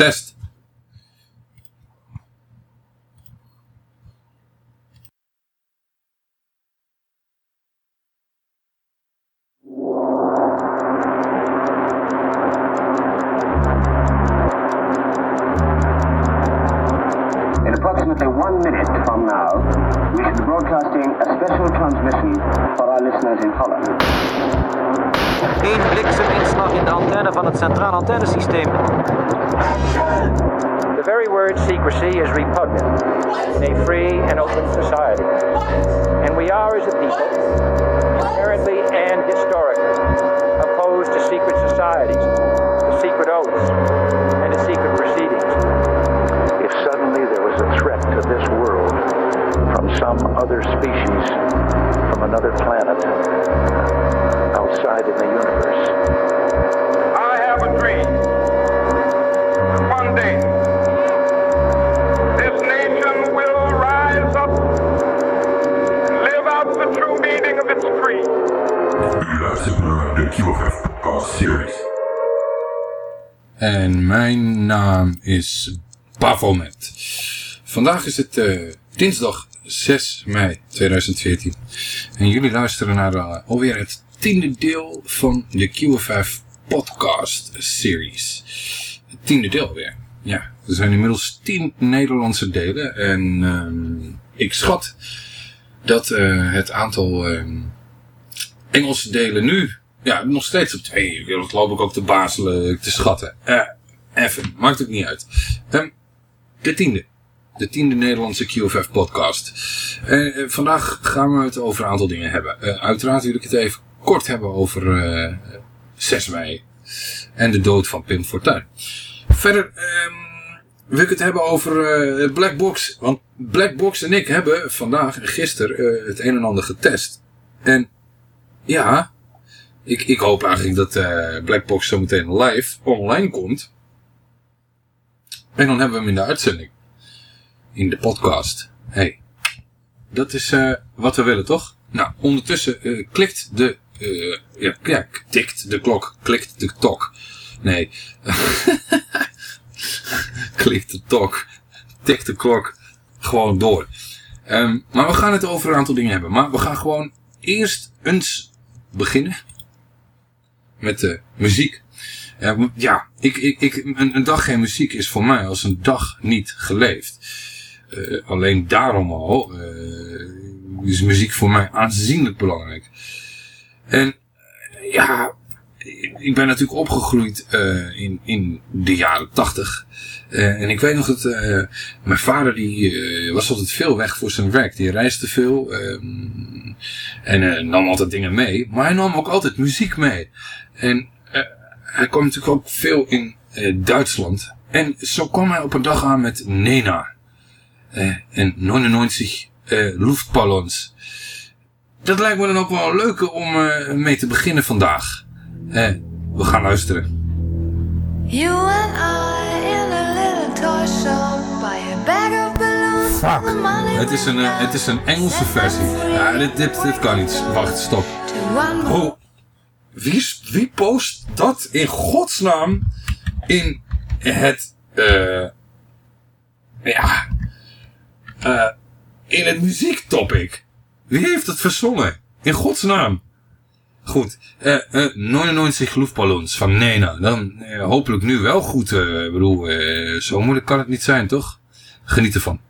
Test. Is Bafomet. Vandaag is het eh, dinsdag 6 mei 2014. En jullie luisteren naar eh, alweer het tiende deel van de QFF Podcast Series. Het tiende deel weer. Ja, er zijn inmiddels tien Nederlandse delen. En ehm, ik schat dat eh, het aantal ehm, Engelse delen nu ja, nog steeds op twee. Dat loop ik ook te bazelen, te schatten. Eh, even, maakt ook niet uit. Ehm, de tiende. De tiende Nederlandse QFF podcast. En eh, vandaag gaan we het over een aantal dingen hebben. Eh, uiteraard wil ik het even kort hebben over eh 6 mei. En de dood van Pim Fortuyn. Verder ehm, wil ik het hebben over eh Black Box. Want Black Box en ik hebben vandaag en gisteren eh, het een en ander getest. En ja, ik, ik hoop eigenlijk dat eh Blackbox zo meteen live online komt. En dan hebben we hem in de uitzending. In de podcast. hey, dat is eh, wat we willen, toch? Nou, ondertussen eh, klikt de... eh, ja, ja, tikt de klok. Klikt de tok. Nee. klikt de tok. Tikt de klok. Gewoon door. Ehm, maar we gaan het over een aantal dingen hebben. Maar we gaan gewoon eerst eens beginnen met de muziek. Ja, ik, ik, ik, een, een dag geen muziek is voor mij als een dag niet geleefd. Eh, alleen daarom al eh, is muziek voor mij aanzienlijk belangrijk. En eh, ja, ik ben natuurlijk opgegroeid in, in de jaren tachtig. Eh, en ik weet nog dat mijn vader die was altijd veel weg voor zijn werk. Die reisde veel ehm, en nam altijd dingen mee. Maar hij nam ook altijd muziek mee. En hij kwam natuurlijk ook veel in eh, Duitsland. En zo kwam hij op een dag aan met Nena. Eh, en 99 eh, Luftballons. Dat lijkt me dan ook wel leuk om eh, mee te beginnen vandaag. Eh, we gaan luisteren. You and I in a little toy shop buy a bag of balloons Fuck. Het is een, het is een Engelse versie. Ja, dit, dit, dit kan niet. Wacht, stop. Oh, wie, wie post dat in godsnaam in het, eh, ja, eh, in het muziektopic? Wie heeft het verzonnen? In godsnaam. Goed, eh, eh 99 Luftballons van Nena. Dan eh, hopelijk nu wel goed. Ik bedoel, zo moeilijk kan het niet zijn, toch? Geniet ervan.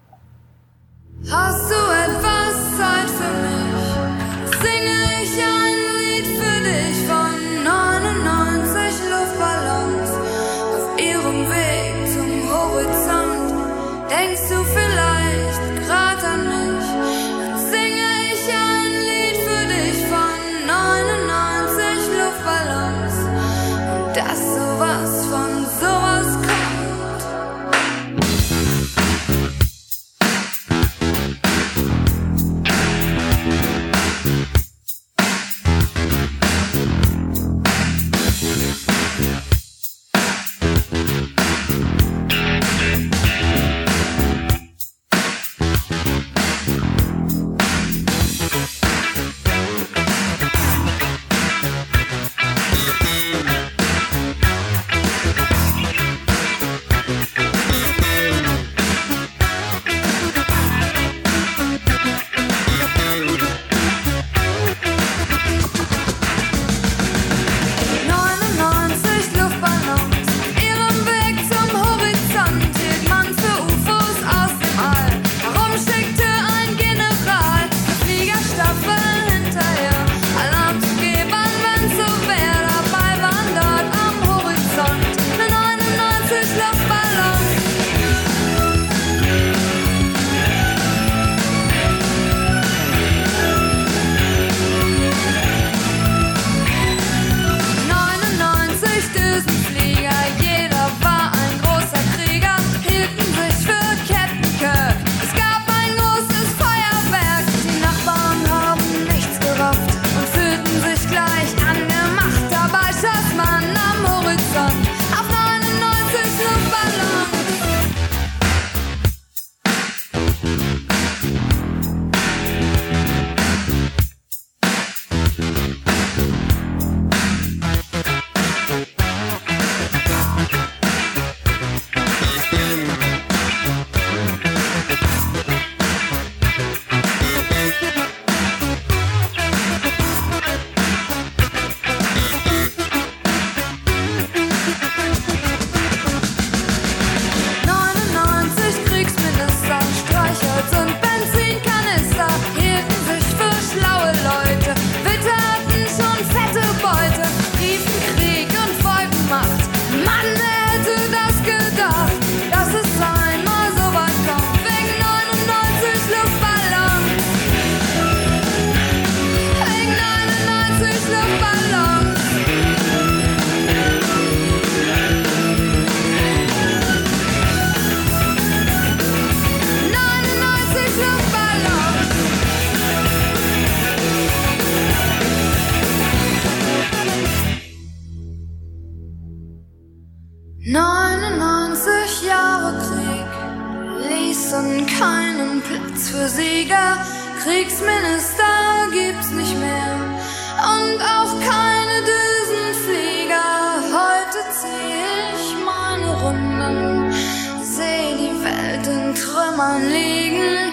Trümmern liegen,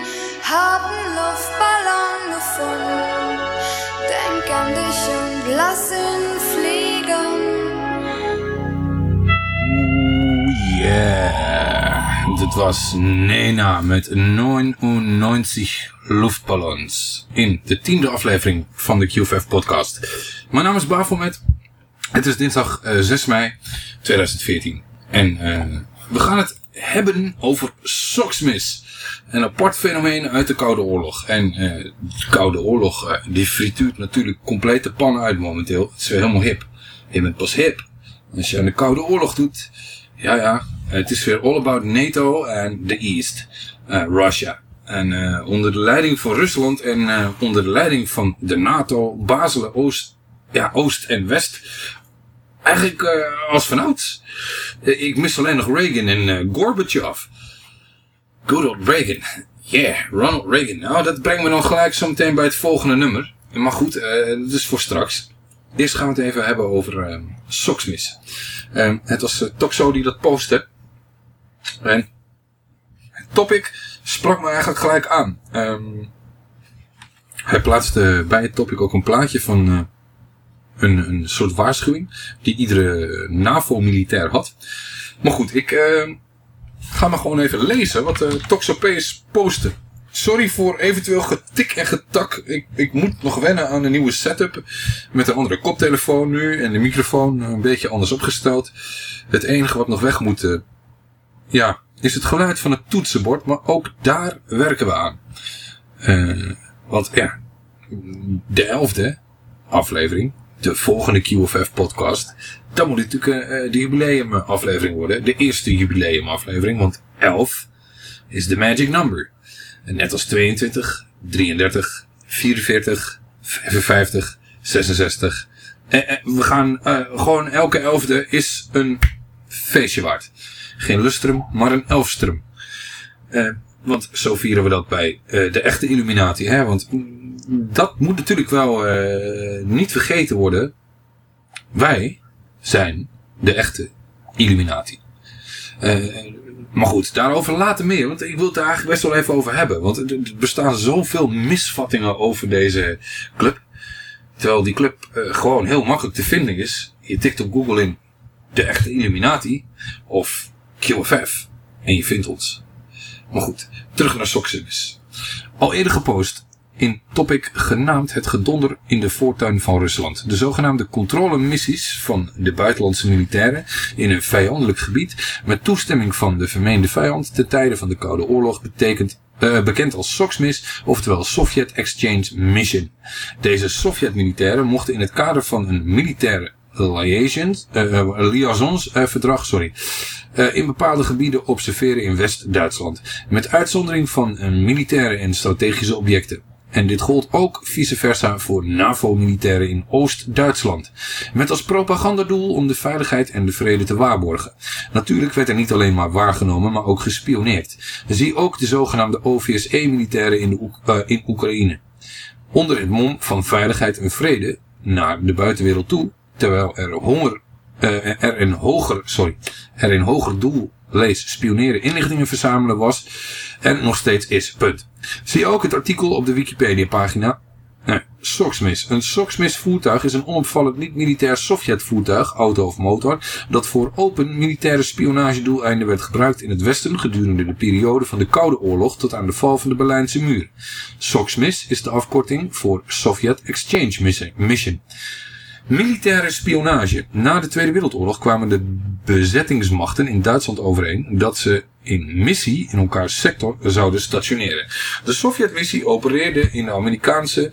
Luftballon gefunden. Denk an dich und lass. Oeh, yeah. Dit was Nena met 99 luchtballons in de tiende aflevering van de QFF podcast. Mijn naam is Bafomet. Het is dinsdag eh, 6 mei 2014. En eh, we gaan het hebben over Socksmis. Een apart fenomeen uit de Koude Oorlog. En eh, de Koude Oorlog, eh, die frituurt natuurlijk compleet de pan uit momenteel. Het is weer helemaal hip. Je bent pas hip. Als je aan de Koude Oorlog doet, ja ja, het is weer all about NATO en the East, eh, Russia. En onder de leiding van Rusland en onder de leiding van de NATO bazelen Oost, ja, Oost en West eigenlijk eh, als vanouds. Eh, ik mis alleen nog Reagan en eh, Gorbachev. Good old Reagan. Yeah, Ronald Reagan. Nou, dat brengt me dan gelijk zo meteen bij het volgende nummer. Maar goed, dat is voor straks. Eerst gaan we het even hebben over eh Socksmis. Eh, het was uh, Toxo die dat postte. En het topic sprak me eigenlijk gelijk aan. Ehm, hij plaatste bij het topic ook een plaatje van een, een soort waarschuwing die iedere NAVO-militair had. Maar goed, ik eh, ga maar gewoon even lezen wat uh, Toxopeus postte. Sorry voor eventueel getik en getak. Ik, ik moet nog wennen aan een nieuwe setup. Met een andere koptelefoon nu. En de microfoon een beetje anders opgesteld. Het enige wat nog weg moet... eh, ja, is het geluid van het toetsenbord. Maar ook daar werken we aan. Eh, want ja, de elfde aflevering. De volgende QFF podcast. Dat moet natuurlijk eh, de jubileum aflevering worden. De eerste jubileum aflevering. Want 11 is de magic number. En net als 22, 33, 44, 55, 66. En, we gaan eh, gewoon elke elfde is een feestje waard. Geen lustrum, maar een elfstrum. Eh, want zo vieren we dat bij eh, de echte Illuminati. Hè? Want dat moet natuurlijk wel eh, niet vergeten worden. Wij zijn de echte Illuminati. Eh, maar goed, daarover later meer. Want ik wil het eigenlijk best wel even over hebben. Want er bestaan zoveel misvattingen over deze club. Terwijl die club gewoon heel makkelijk te vinden is. Je tikt op Google in de echte Illuminati. Of QFF. En je vindt ons. Maar goed, terug naar Soximus. Al eerder gepost in topic genaamd het gedonder in de voortuin van Rusland. De zogenaamde controlemissies van de buitenlandse militairen in een vijandelijk gebied met toestemming van de vermeende vijand ten tijde van de Koude Oorlog betekent eh, bekend als SOXMIS, oftewel Soviet Exchange Mission. Deze Sovjet-militairen mochten in het kader van een militaire liaisons, eh, sorry, eh, in bepaalde gebieden observeren in West-Duitsland. Met uitzondering van eh, militaire en strategische objecten. En dit gold ook vice versa voor NAVO-militairen in Oost-Duitsland. Met als propagandadoel om de veiligheid en de vrede te waarborgen. Natuurlijk werd er niet alleen maar waargenomen, maar ook gespioneerd. Zie ook de zogenaamde OVSE-militairen in, Oek- eh, in Oekraïne. Onder het mom van veiligheid en vrede naar de buitenwereld toe, terwijl er honger eh, er een hoger, sorry, er een hoger doel, lees, spioneren, inlichtingen verzamelen was en nog steeds is. Punt. Zie ook het artikel op de Wikipedia pagina. Nee, Soxmis. Een Soxmis voertuig is een onopvallend niet-militair Sovjet-voertuig, auto of motor, dat voor open militaire spionagedoeleinden werd gebruikt in het Westen gedurende de periode van de Koude Oorlog tot aan de val van de Berlijnse muur. Soxmis is de afkorting voor Soviet Exchange Mission. Militaire spionage. Na de Tweede Wereldoorlog kwamen de bezettingsmachten in Duitsland overeen dat ze in missie in elkaars sector zouden stationeren. De Sovjetmissie opereerde in de Amerikaanse,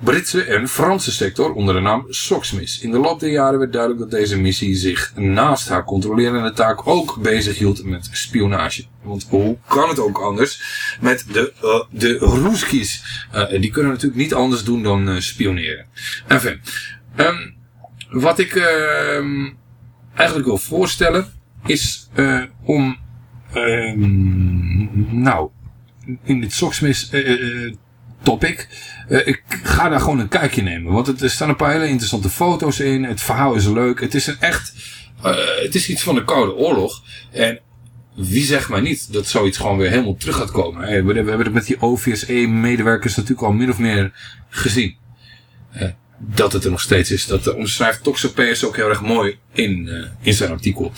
Britse en Franse sector onder de naam SOXMIS. In de loop der jaren werd duidelijk dat deze missie zich naast haar controlerende taak ook bezig hield met spionage. Want hoe kan het ook anders met de, uh, de Roeskies? Uh, die kunnen natuurlijk niet anders doen dan uh, spioneren. Enfin, Um, wat ik uh, eigenlijk wil voorstellen is uh, om, ehm, nou, in dit Socksmith uh, topic, ik ga daar gewoon een kijkje nemen. Want het, er staan een paar hele interessante foto's in. Het verhaal is leuk. Het is een echt, het is iets van de Koude Oorlog. En wie zegt maar niet dat zoiets gewoon weer helemaal terug gaat komen. We, we hebben het met die OVSE-medewerkers natuurlijk al min of meer gezien. Dat het er nog steeds is. Dat omschrijft Toxopeus ook heel erg mooi in, in zijn artikel.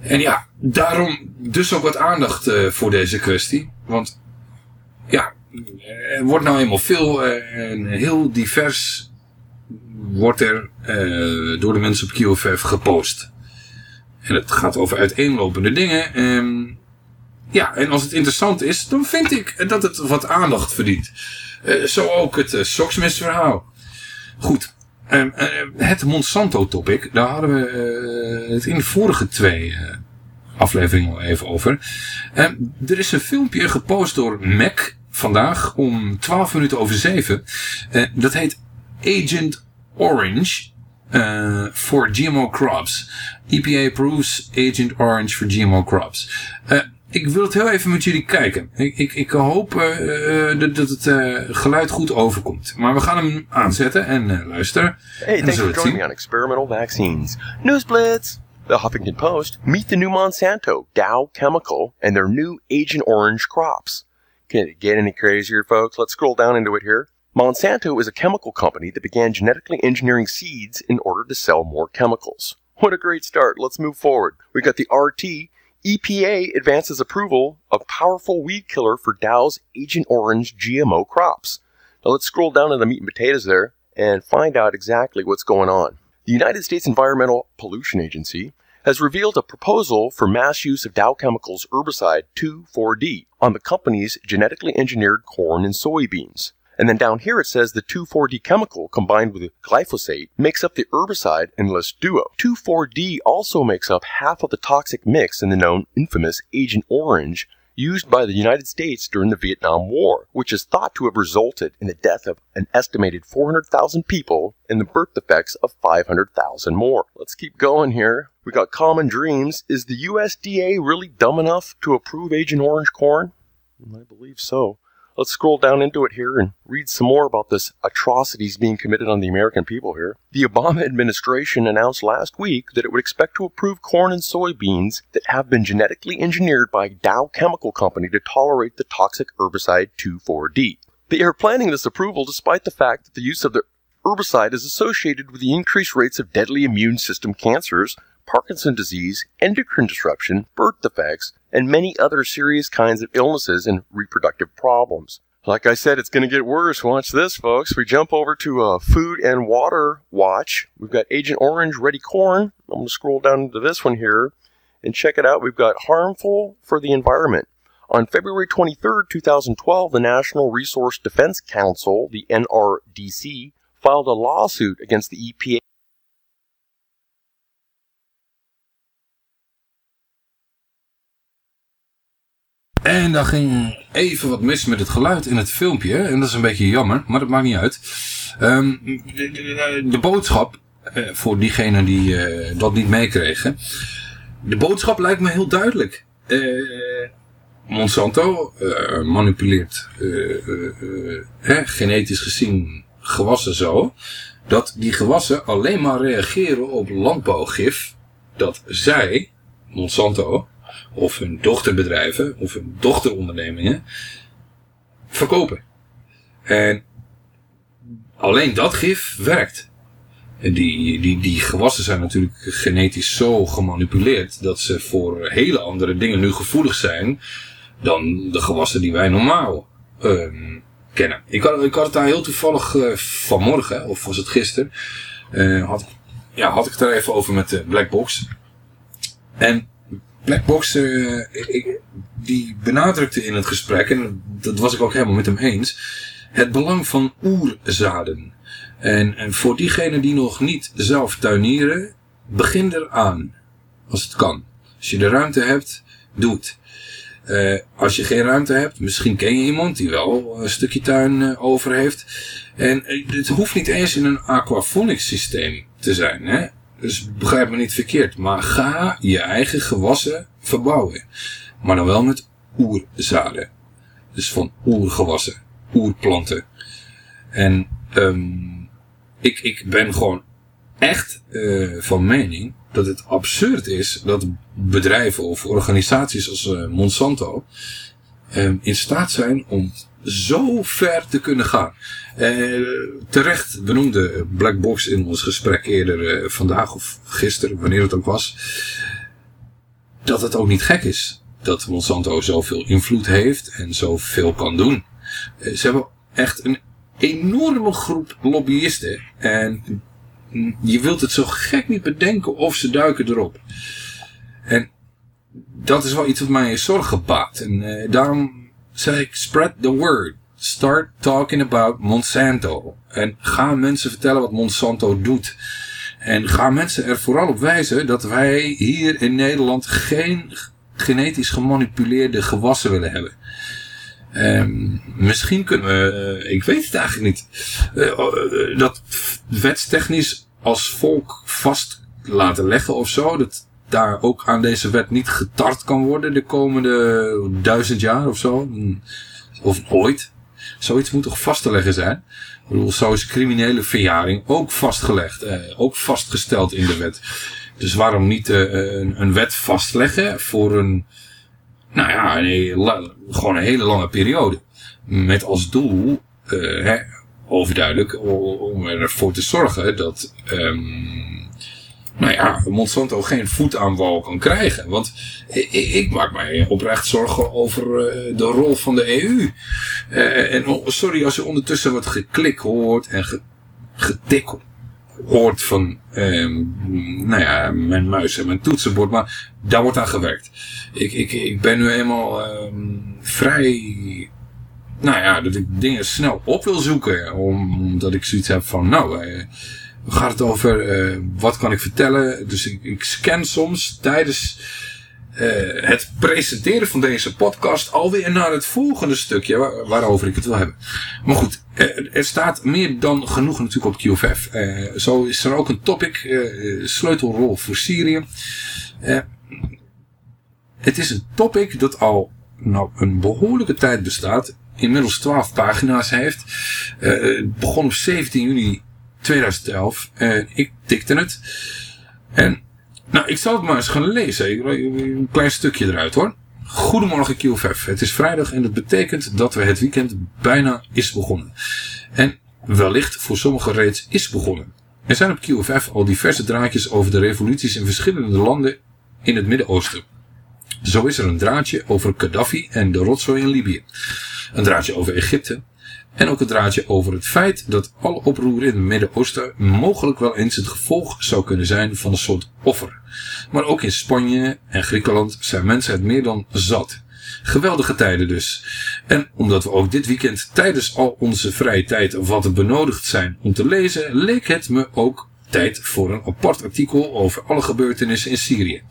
En ja, daarom dus ook wat aandacht uh, voor deze kwestie. Want ja, er wordt nou eenmaal veel en heel divers wordt er door de mensen op QFF gepost. En het gaat over uiteenlopende dingen. En ja, en als het interessant is, dan vind ik dat het wat aandacht verdient. zo ook het Socksmith verhaal. Goed, uh, het Monsanto topic, daar hadden we uh, het in de vorige twee uh, afleveringen al even over. er is een filmpje gepost door Mac vandaag om 12 minuten over 7. dat heet Agent Orange for GMO crops. EPA approves Agent Orange for GMO crops ik wil het heel even met jullie kijken. Ik, ik, ik hoop uh, dat, dat het uh, geluid goed overkomt. Maar we gaan hem aanzetten en uh, luisteren. Hey, thanks for joining me on experimental vaccines. Newsblitz! The Huffington Post, meet the new Monsanto, Dow Chemical, and their new Agent Orange crops. Can it get any crazier, folks? Let's scroll down into it here. Monsanto is a chemical company that began genetically engineering seeds in order to sell more chemicals. What a great start. Let's move forward. We got the RT, EPA advances approval of powerful weed killer for Dow's Agent Orange GMO crops. Now let's scroll down to the meat and potatoes there and find out exactly what's going on. The United States Environmental Pollution Agency has revealed a proposal for mass use of Dow Chemicals herbicide 2,4-D on the company's genetically engineered corn and soybeans. And then down here it says the 2,4-D chemical combined with glyphosate makes up the herbicide Endless Duo. 2,4-D also makes up half of the toxic mix in the known infamous Agent Orange used by the United States during the Vietnam War, which is thought to have resulted in the death of an estimated 400,000 people and the birth defects of 500,000 more. Let's keep going here. We got Common Dreams. Is the USDA really dumb enough to approve Agent Orange corn? I believe so. Let's scroll down into it here and read some more about this atrocities being committed on the American people here. The Obama administration announced last week that it would expect to approve corn and soybeans that have been genetically engineered by Dow Chemical Company to tolerate the toxic herbicide 2,4-D. They are planning this approval despite the fact that the use of the herbicide is associated with the increased rates of deadly immune system cancers, Parkinson's disease, endocrine disruption, birth defects, and many other serious kinds of illnesses and reproductive problems. Like I said, it's going to get worse. Watch this, folks. We jump over to a Food and Water Watch. We've got Agent Orange Ready Corn. I'm going to scroll down to this one here and check it out. We've got Harmful for the Environment. On February 23, 2012, the National Resource Defense Council, the NRDC, filed a lawsuit against the EPA En daar ging even wat mis met het geluid in het filmpje. En dat is een beetje jammer, maar dat maakt niet uit. Um, de, boodschap, uh, voor diegenen die uh, dat niet meekregen. De boodschap lijkt me heel duidelijk. Uh, Monsanto manipuleert genetisch gezien gewassen zo. Dat die gewassen alleen maar reageren op landbouwgif. Dat zij, Monsanto, of hun dochterbedrijven of hun dochterondernemingen verkopen. En alleen dat gif werkt. Die, die, die gewassen zijn natuurlijk genetisch zo gemanipuleerd dat ze voor hele andere dingen nu gevoelig zijn dan de gewassen die wij normaal uh, kennen. Ik had, ik had het daar heel toevallig uh, vanmorgen, of was het gisteren, uh, had, ja, had ik het er even over met de Blackbox. En Blackbox, uh, die benadrukte in het gesprek, en dat was ik ook helemaal met hem eens, het belang van oerzaden. En, en voor diegenen die nog niet zelf tuinieren, begin eraan. Als het kan. Als je de ruimte hebt, doe het. Uh, als je geen ruimte hebt, misschien ken je iemand die wel een stukje tuin uh, over heeft. En het hoeft niet eens in een aquaponics systeem te zijn. Hè? Dus begrijp me niet verkeerd. Maar ga je eigen gewassen verbouwen. Maar dan wel met oerzaden. Dus van oergewassen. Oerplanten. En um, ik, ik ben gewoon echt uh, van mening dat het absurd is dat bedrijven of organisaties als uh, Monsanto um, in staat zijn om zo ver te kunnen gaan. Uh, terecht benoemde Black Box in ons gesprek eerder uh, vandaag of gisteren, wanneer het ook was, dat het ook niet gek is dat Monsanto zoveel invloed heeft en zoveel kan doen. Uh, ze hebben echt een enorme groep lobbyisten en je wilt het zo gek niet bedenken of ze duiken erop. En dat is wel iets wat mij zorgen baat. En daarom zeg ik, spread the word. Start talking about Monsanto. En ga mensen vertellen wat Monsanto doet. En ga mensen er vooral op wijzen dat wij hier in Nederland geen genetisch gemanipuleerde gewassen willen hebben. Um, misschien kunnen we, uh, ik weet het eigenlijk niet, uh, uh, dat wetstechnisch als volk vast laten leggen of zo. Dat daar ook aan deze wet niet getart kan worden de komende duizend jaar of zo. Of ooit. Zoiets moet toch vast te leggen zijn? Ik bedoel, zo is criminele verjaring ook vastgelegd. Eh, ook vastgesteld in de wet. Dus waarom niet uh, een, een, wet vastleggen voor een, nou ja, een, gewoon een hele lange periode. Met als doel, uh, hè, overduidelijk, om ervoor te zorgen dat... Um, nou ja, Monsanto geen voet aan wal kan krijgen. Want ik, ik maak mij oprecht zorgen over uh, de rol van de EU. Uh, en sorry als je ondertussen wat geklik hoort en ge, getik hoort van uh, nou ja, mijn muis en mijn toetsenbord. Maar daar wordt aan gewerkt. Ik, ik, ik ben nu eenmaal vrij... Nou ja, dat ik dingen snel op wil zoeken. Omdat ik zoiets heb van, nou gaat het over uh, wat kan ik vertellen. Dus ik, scan soms tijdens uh, het presenteren van deze podcast alweer naar het volgende stukje waar, waarover ik het wil hebben. Maar goed, uh, er staat meer dan genoeg natuurlijk op QFF. zo is er ook een topic, sleutelrol voor Syrië. het is een topic dat al nou, een behoorlijke tijd bestaat. Inmiddels 12 pagina's heeft. het begon op 17 juni 2011. En ik tikte het. En nou, ik zal het maar eens gaan lezen. Een klein stukje eruit hoor. Goedemorgen QFF. Het is vrijdag en dat betekent dat we het weekend bijna is begonnen. En wellicht voor sommigen reeds is begonnen. Er zijn op QFF al diverse draadjes over de revoluties in verschillende landen in het Midden-Oosten. Zo is er een draadje over Gaddafi en de rotzooi in Libië. Een draadje over Egypte, en ook het draadje over het feit dat alle oproer in het Midden-Oosten mogelijk wel eens het gevolg zou kunnen zijn van een soort offer. Maar ook in Spanje en Griekenland zijn mensen het meer dan zat. Geweldige tijden dus. En omdat we ook dit weekend tijdens al onze vrije tijd wat benodigd zijn om te lezen, leek het me ook tijd voor een apart artikel over alle gebeurtenissen in Syrië.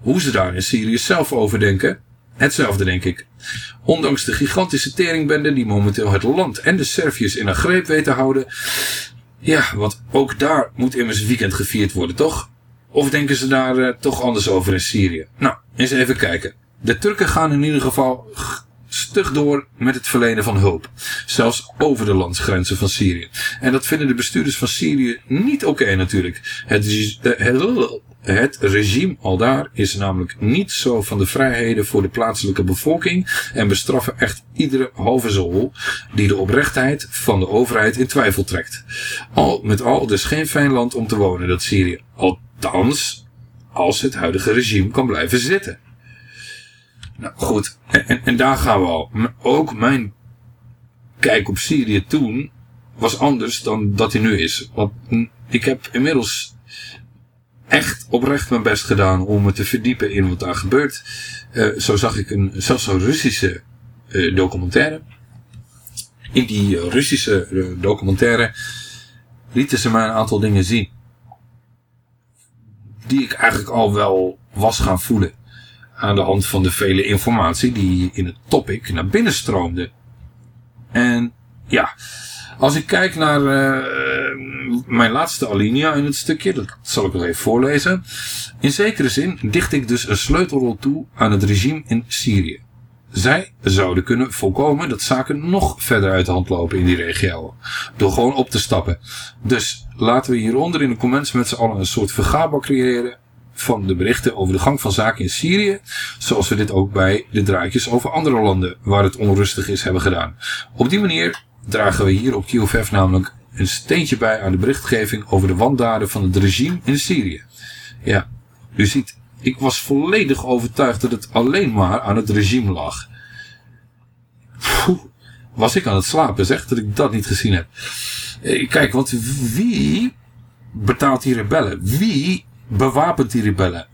Hoe ze daar in Syrië zelf over denken, Hetzelfde denk ik. Ondanks de gigantische teringbende die momenteel het land en de Serviërs in een greep weten houden. Ja, want ook daar moet immers weekend gevierd worden, toch? Of denken ze daar uh, toch anders over in Syrië? Nou, eens even kijken. De Turken gaan in ieder geval stug door met het verlenen van hulp. Zelfs over de landsgrenzen van Syrië. En dat vinden de bestuurders van Syrië niet oké natuurlijk. Het, het, het regime aldaar is namelijk niet zo van de vrijheden voor de plaatselijke bevolking en bestraffen echt iedere halve zool die de oprechtheid van de overheid in twijfel trekt. Al met al dus geen fijn land om te wonen, dat Syrië. Althans, als het huidige regime kan blijven zitten. Nou goed, en, en daar gaan we al. Ook mijn kijk op Syrië toen was anders dan dat hij nu is. Want ik heb inmiddels echt oprecht mijn best gedaan om me te verdiepen in wat daar gebeurt. Uh, zo zag ik een, zelfs een Russische uh, documentaire. In die uh, Russische documentaire lieten ze mij een aantal dingen zien. Die ik eigenlijk al wel was gaan voelen. Aan de hand van de vele informatie die in het topic naar binnen stroomde. En ja, als ik kijk naar mijn laatste alinea in het stukje, dat zal ik wel even voorlezen. In zekere zin dicht ik dus een sleutelrol toe aan het regime in Syrië. Zij zouden kunnen voorkomen dat zaken nog verder uit de hand lopen in die regio. Door gewoon op te stappen. Dus laten we hieronder in de comments met z'n allen een soort vergaarbak creëren van de berichten over de gang van zaken in Syrië. Zoals we dit ook bij de draadjes over andere landen waar het onrustig is hebben gedaan. Op die manier dragen we hier op QFF namelijk een steentje bij aan de berichtgeving over de wandaden van het regime in Syrië. Ja, u ziet, ik was volledig overtuigd dat het alleen maar aan het regime lag. Was ik aan het slapen, zeg, dat ik dat niet gezien heb. Eh, Kijk, want wie betaalt die rebellen? Wie bewapent die rebellen?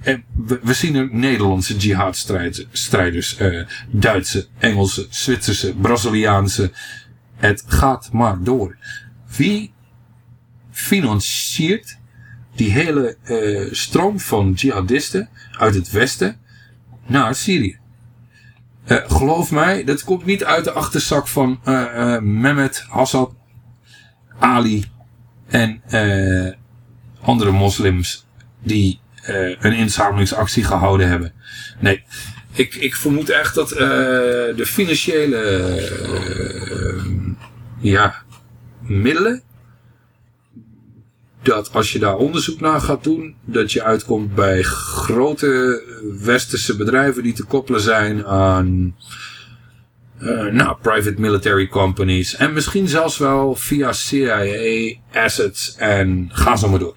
En we, zien er Nederlandse jihadstrijders, eh, Duitse, Engelse, Zwitserse, Braziliaanse. Het gaat maar door. Wie financiert die hele eh, stroom van jihadisten uit het westen naar Syrië? Eh, geloof mij, dat komt niet uit de achterzak van eh, eh, Mehmet, Assad, Ali en andere moslims die eh, een inzamelingsactie gehouden hebben. Nee, ik, ik vermoed echt dat eh, de financiële eh, ja, middelen, dat als je daar onderzoek naar gaat doen, dat je uitkomt bij grote westerse bedrijven die te koppelen zijn aan eh, nou, private military companies. En misschien zelfs wel via CIA, assets en ga zo maar door.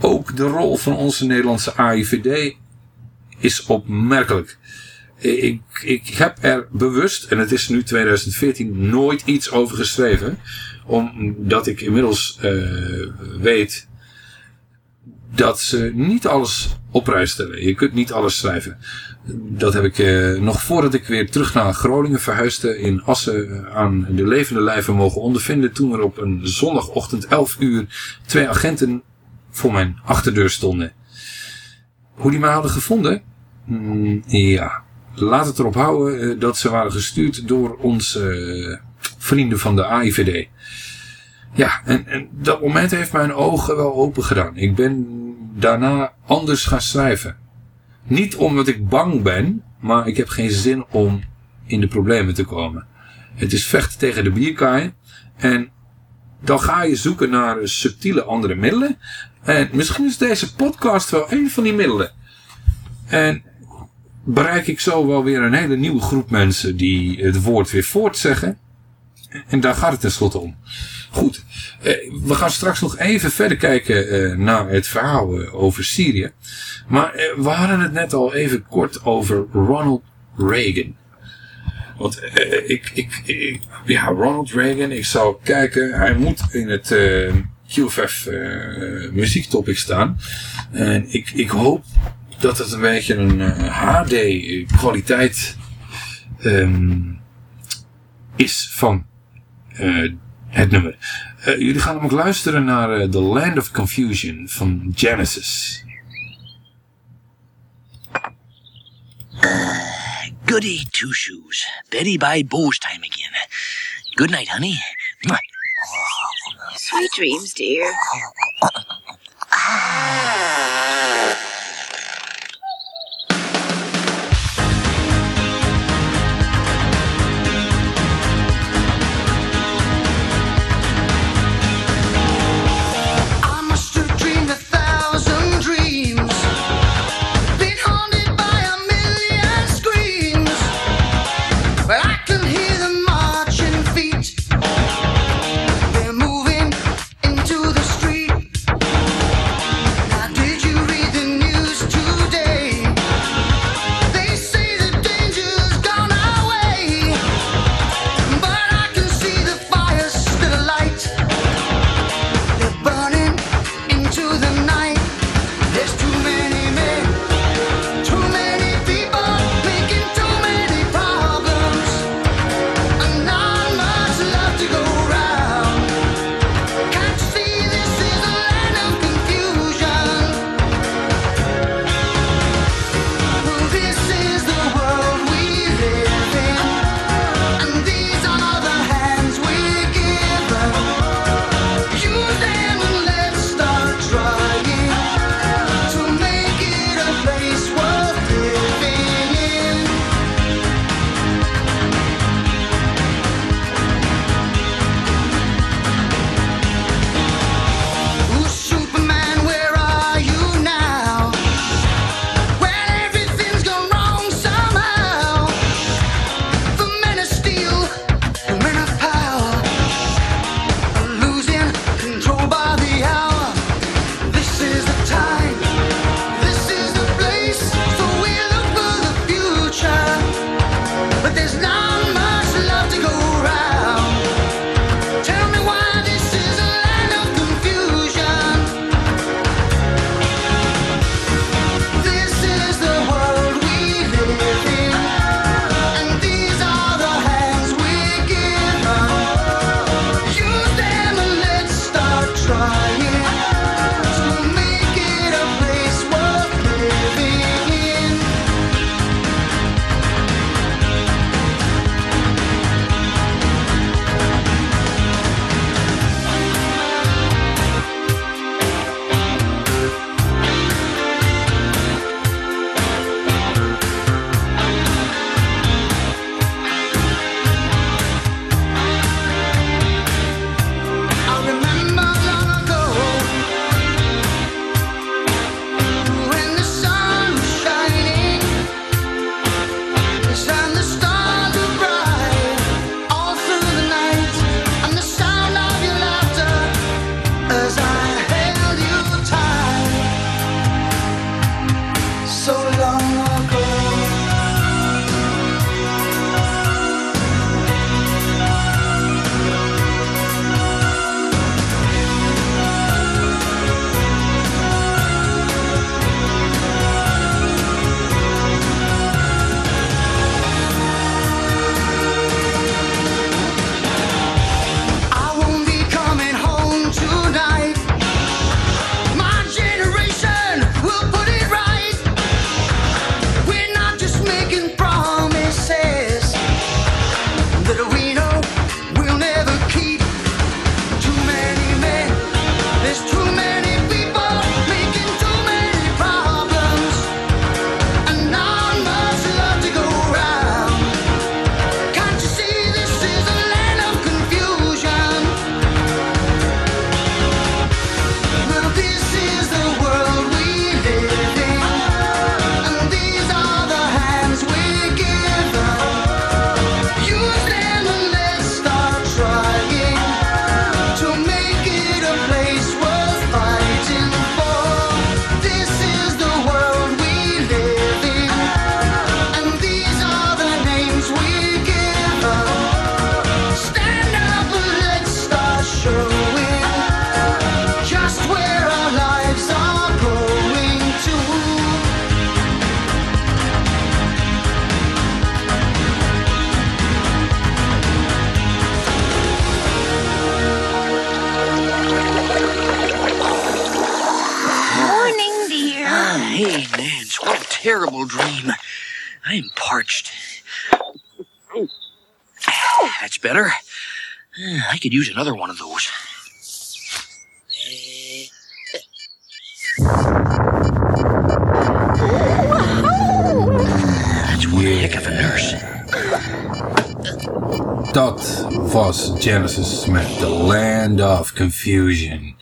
Ook de rol van onze Nederlandse AIVD is opmerkelijk. Ik, ik heb er bewust, en het is nu 2014, nooit iets over geschreven. Omdat ik inmiddels uh, weet dat ze niet alles op prijs stellen. Je kunt niet alles schrijven. Dat heb ik uh, nog voordat ik weer terug naar Groningen verhuisde in Assen aan de levende lijven mogen ondervinden. Toen er op een zondagochtend 11 uur twee agenten voor mijn achterdeur stonden. Hoe die mij hadden gevonden? Mm, ja, laat het erop houden uh, dat ze waren gestuurd door onze vrienden van de AIVD. Ja, en, en dat moment heeft mijn ogen wel open gedaan. Ik ben daarna anders gaan schrijven. Niet omdat ik bang ben, maar ik heb geen zin om in de problemen te komen. Het is vechten tegen de bierkaai. En dan ga je zoeken naar subtiele andere middelen. En misschien is deze podcast wel een van die middelen. En bereik ik zo wel weer een hele nieuwe groep mensen die het woord weer voortzeggen. En daar gaat het tenslotte om. Goed, we gaan straks nog even verder kijken naar het verhaal over Syrië. Maar we hadden het net al even kort over Ronald Reagan. Want ik, ik, ja, Ronald Reagan, ik zou kijken, hij moet in het uh, QFF uh, muziektopic staan. En ik, ik hoop dat het een beetje een HD kwaliteit um, is van het nummer. jullie gaan ook luisteren naar The Land of Confusion van Genesis. Goody two shoes. Betty by Bo's time again. Good night, honey. Sweet dreams, dear. could use another one of those. That's one heck of a nurse. Dat was Genesis met The Land of Confusion.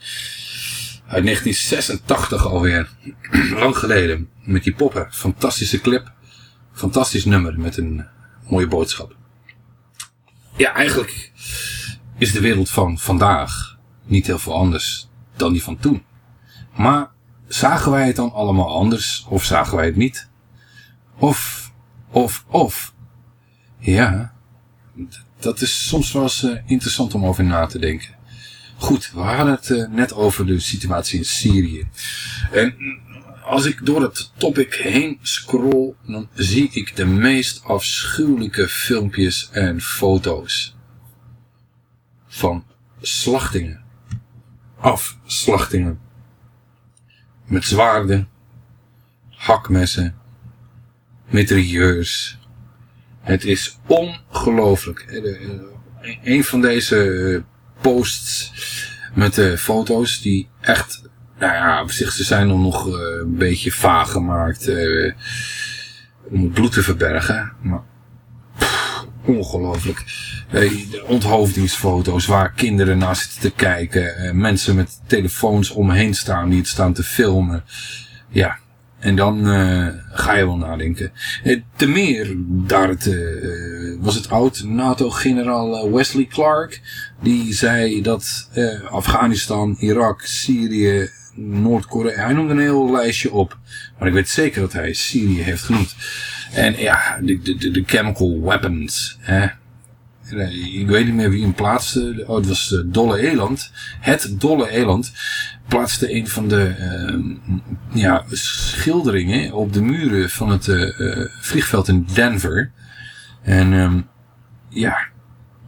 Uit 1986 alweer. Lang geleden. Met die poppen. Fantastische clip. Fantastisch nummer met een mooie boodschap. Ja, eigenlijk is de wereld van vandaag niet heel veel anders dan die van toen. Maar zagen wij het dan allemaal anders of zagen wij het niet? Of, of, of. Ja, dat is soms wel eens eh, interessant om over na te denken. Goed, we hadden het eh, net over de situatie in Syrië. En als ik door het topic heen scroll, dan zie ik de meest afschuwelijke filmpjes en foto's van slachtingen. Afslachtingen. Met zwaarden, hakmessen, mitrailleurs. Het is ongelooflijk. Eh, eh, Een van deze eh, posts met de foto's die echt, nou ja, op zich ze zijn nog een beetje vaag gemaakt om het bloed te verbergen. Maar ongelooflijk. De onthoofdingsfoto's waar kinderen naar zitten te kijken. eh, mensen met telefoons omheen staan die het staan te filmen. Ja, en dan eh, ga je wel nadenken. Eh, te meer, daar het, was het oud NATO-generaal Wesley Clark. Die zei dat Afghanistan, Irak, Syrië, Noord-Korea... Hij noemde een heel lijstje op. Maar ik weet zeker dat hij Syrië heeft genoemd. En ja, de, de, de, chemical weapons. Hè. Ik weet niet meer wie hem plaatste. Oh, het was eh, Dolle Eland. Het Dolle Eland plaatste een van de ehm, ja, schilderingen op de muren van het eh, eh, vliegveld in Denver. En ehm, ja,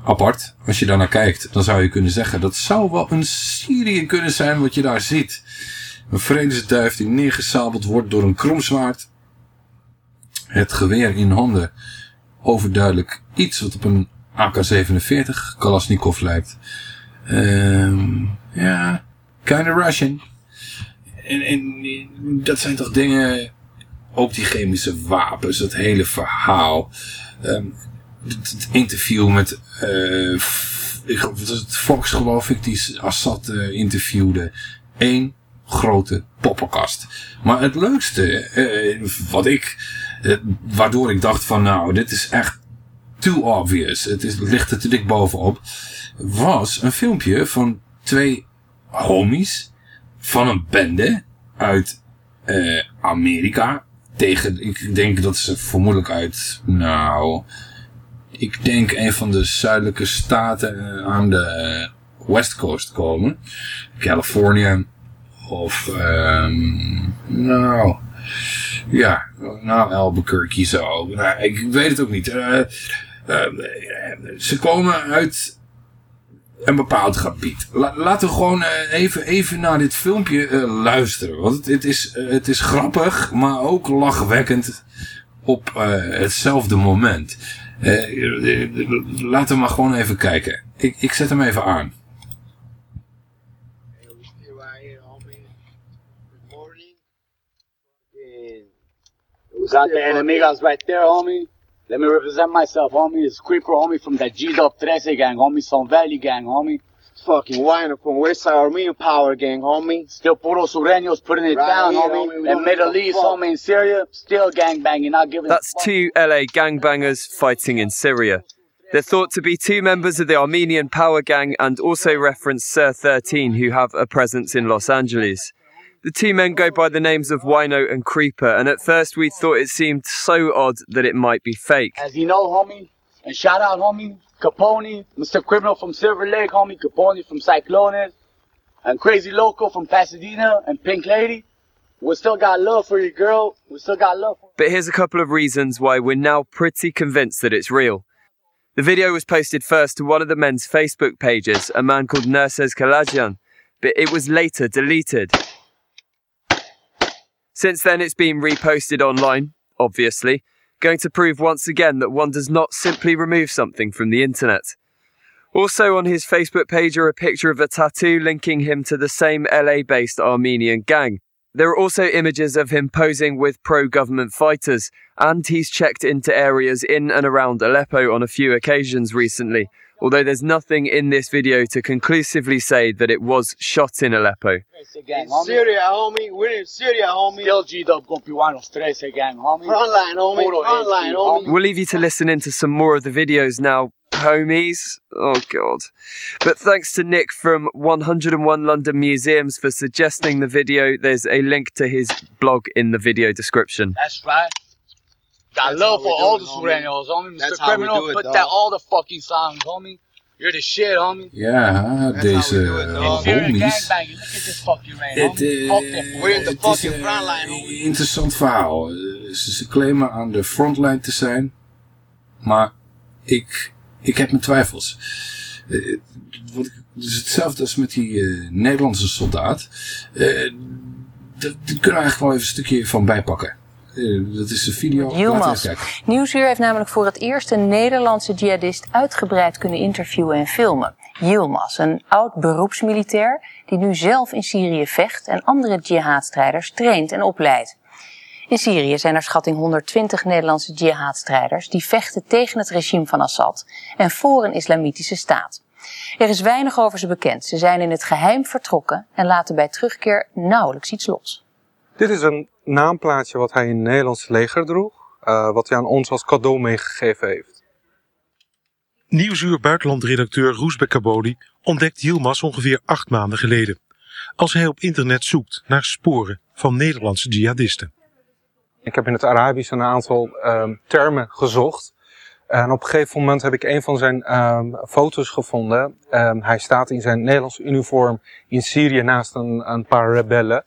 apart. Als je daar naar kijkt, dan zou je kunnen zeggen... dat zou wel een Syrië kunnen zijn wat je daar ziet. Een vredesduif die neergesabeld wordt door een kromzwaard. Het geweer in handen. Overduidelijk iets wat op een AK-47 Kalashnikov lijkt. Ehm ja, kinda Russian. En, en dat zijn toch dingen... Ook die chemische wapens, dat hele verhaal. Ehm, het, interview met... f- ik, het Fox geloof ik, die Assad eh, interviewde. Eén grote poppenkast. Maar het leukste, eh, wat ik... eh, waardoor ik dacht van nou, dit is echt too obvious. Het, is, ligt er te dik bovenop. Was een filmpje van twee homies van een bende uit eh, Amerika. Tegen, ik denk dat ze vermoedelijk uit, nou, ik denk een van de zuidelijke staten eh, aan de West Coast komen. Californië of, ehm, nou, ja, nou Albuquerque zo. Nou, ik weet het ook niet. Eh, eh, ze komen uit een bepaald gebied. La- laten we gewoon eh, even, even naar dit filmpje luisteren. Want het, het, is, het is grappig, maar ook lachwekkend op hetzelfde moment. Laten we maar gewoon even kijken. Ik, ik zet hem even aan. What's out there, enemigas right there, homie. Let me represent myself, homie. It's Creeper, homie, from that G'd up 13 gang, homie. Sun Valley gang, homie. Fucking whiner from Westside Armenian Power Gang, homie. Still puro sureños putting it Right down, here, homie. homie. We And don't Middle East, fuck. homie, in Syria, still gang banging, not giving That's two LA gangbangers fighting in Syria. They're thought to be two members of the Armenian Power Gang and also reference Sir 13, who have a presence in Los Angeles. The two men go by the names of Wino and Creeper, and at first we thought it seemed so odd that it might be fake. As you know, homie, and shout out, homie, Capone, Mr. Criminal from Silver Lake, homie, Capone from Cyclones, and Crazy Loco from Pasadena, and Pink Lady. We still got love for you, girl. We still got love. For But here's a couple of reasons why we're now pretty convinced that it's real. The video was posted first to one of the men's Facebook pages, a man called Nurses Kalajian, but it was later deleted. Since then, it's been reposted online, obviously, going to prove once again that one does not simply remove something from the internet. Also on his Facebook page are a picture of a tattoo linking him to the same LA based Armenian gang. There are also images of him posing with pro government fighters, and he's checked into areas in and around Aleppo on a few occasions recently, although there's nothing in this video to conclusively say that it was shot in Aleppo. Gang, In Syria, homie. We're in Syria, homie. Still G-Dub gonna be one of today's gang, homie. Frontline, homie. Frontline, homie. We'll leave you to listen into some more of the videos now, homies. Oh god. But thanks to Nick from 101 London Museums for suggesting the video. There's a link to his blog in the video description. That's right. Got That's love for all the it, homie. Mr. That's how we Criminal, do it, put that all the fucking songs, homie. You're the shit, homie. Ja, deze And you're a homies. gangbanger. Look at this fucking rain, Het, homie. eh, Fuck them. We're in the het is fucking een frontline, homie. interessant verhaal. Eh, Ze, ze claimen aan de frontline te zijn. Maar ik, ik heb mijn twijfels. Eh, wat ik, dus hetzelfde als met die eh, Nederlandse soldaat. Dat, daar kunnen we eigenlijk wel even een stukje van bijpakken. Eh, dat is een video. Yilmaz. Nieuwsuur heeft namelijk voor het eerst een Nederlandse jihadist uitgebreid kunnen interviewen en filmen. Yilmaz, een oud beroepsmilitair die nu zelf in Syrië vecht en andere jihadstrijders traint en opleidt. In Syrië zijn er schatting 120 Nederlandse jihadstrijders die vechten tegen het regime van Assad en voor een islamitische staat. Er is weinig over ze bekend. Ze zijn in het geheim vertrokken en laten bij terugkeer nauwelijks iets los. Dit is een naamplaatje wat hij in het Nederlands leger droeg, eh, wat hij aan ons als cadeau meegegeven heeft. Nieuwsuur buitenlandredacteur Roesbek Kabodi ontdekt Yilmaz ongeveer acht maanden geleden. Als hij op internet zoekt naar sporen van Nederlandse jihadisten. Ik heb in het Arabisch een aantal ehm, termen gezocht. En op een gegeven moment heb ik een van zijn ehm, foto's gevonden. Ehm, hij staat in zijn Nederlandse uniform in Syrië naast een, een paar rebellen.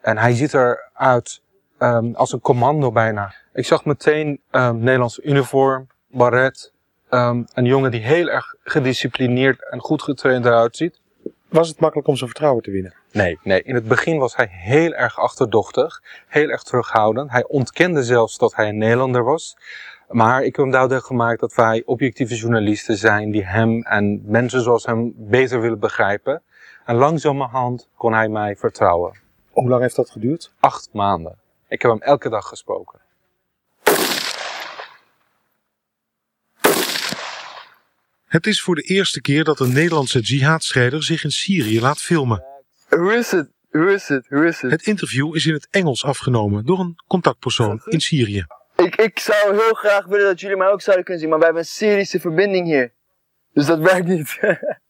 En hij ziet eruit ehm als een commando bijna. Ik zag meteen ehm Nederlandse uniform, baret. ehm, een jongen die heel erg gedisciplineerd en goed getraind eruit ziet. Was het makkelijk om zijn vertrouwen te winnen? Nee, nee. In het begin was hij heel erg achterdochtig, heel erg terughoudend. Hij ontkende zelfs dat hij een Nederlander was. Maar ik heb hem duidelijk gemaakt dat wij objectieve journalisten zijn die hem en mensen zoals hem beter willen begrijpen. En langzamerhand kon hij mij vertrouwen. Hoe lang heeft dat geduurd? Acht maanden. Ik heb hem elke dag gesproken. Het is voor de eerste keer dat een Nederlandse jihadstrijder zich in Syrië laat filmen. Hoe is het? Hoe is het? Hoe is het? Het interview is in het Engels afgenomen door een contactpersoon in Syrië. Ik, ik zou heel graag willen dat jullie mij ook zouden kunnen zien, maar wij hebben een Syrische verbinding hier. Dus dat werkt niet.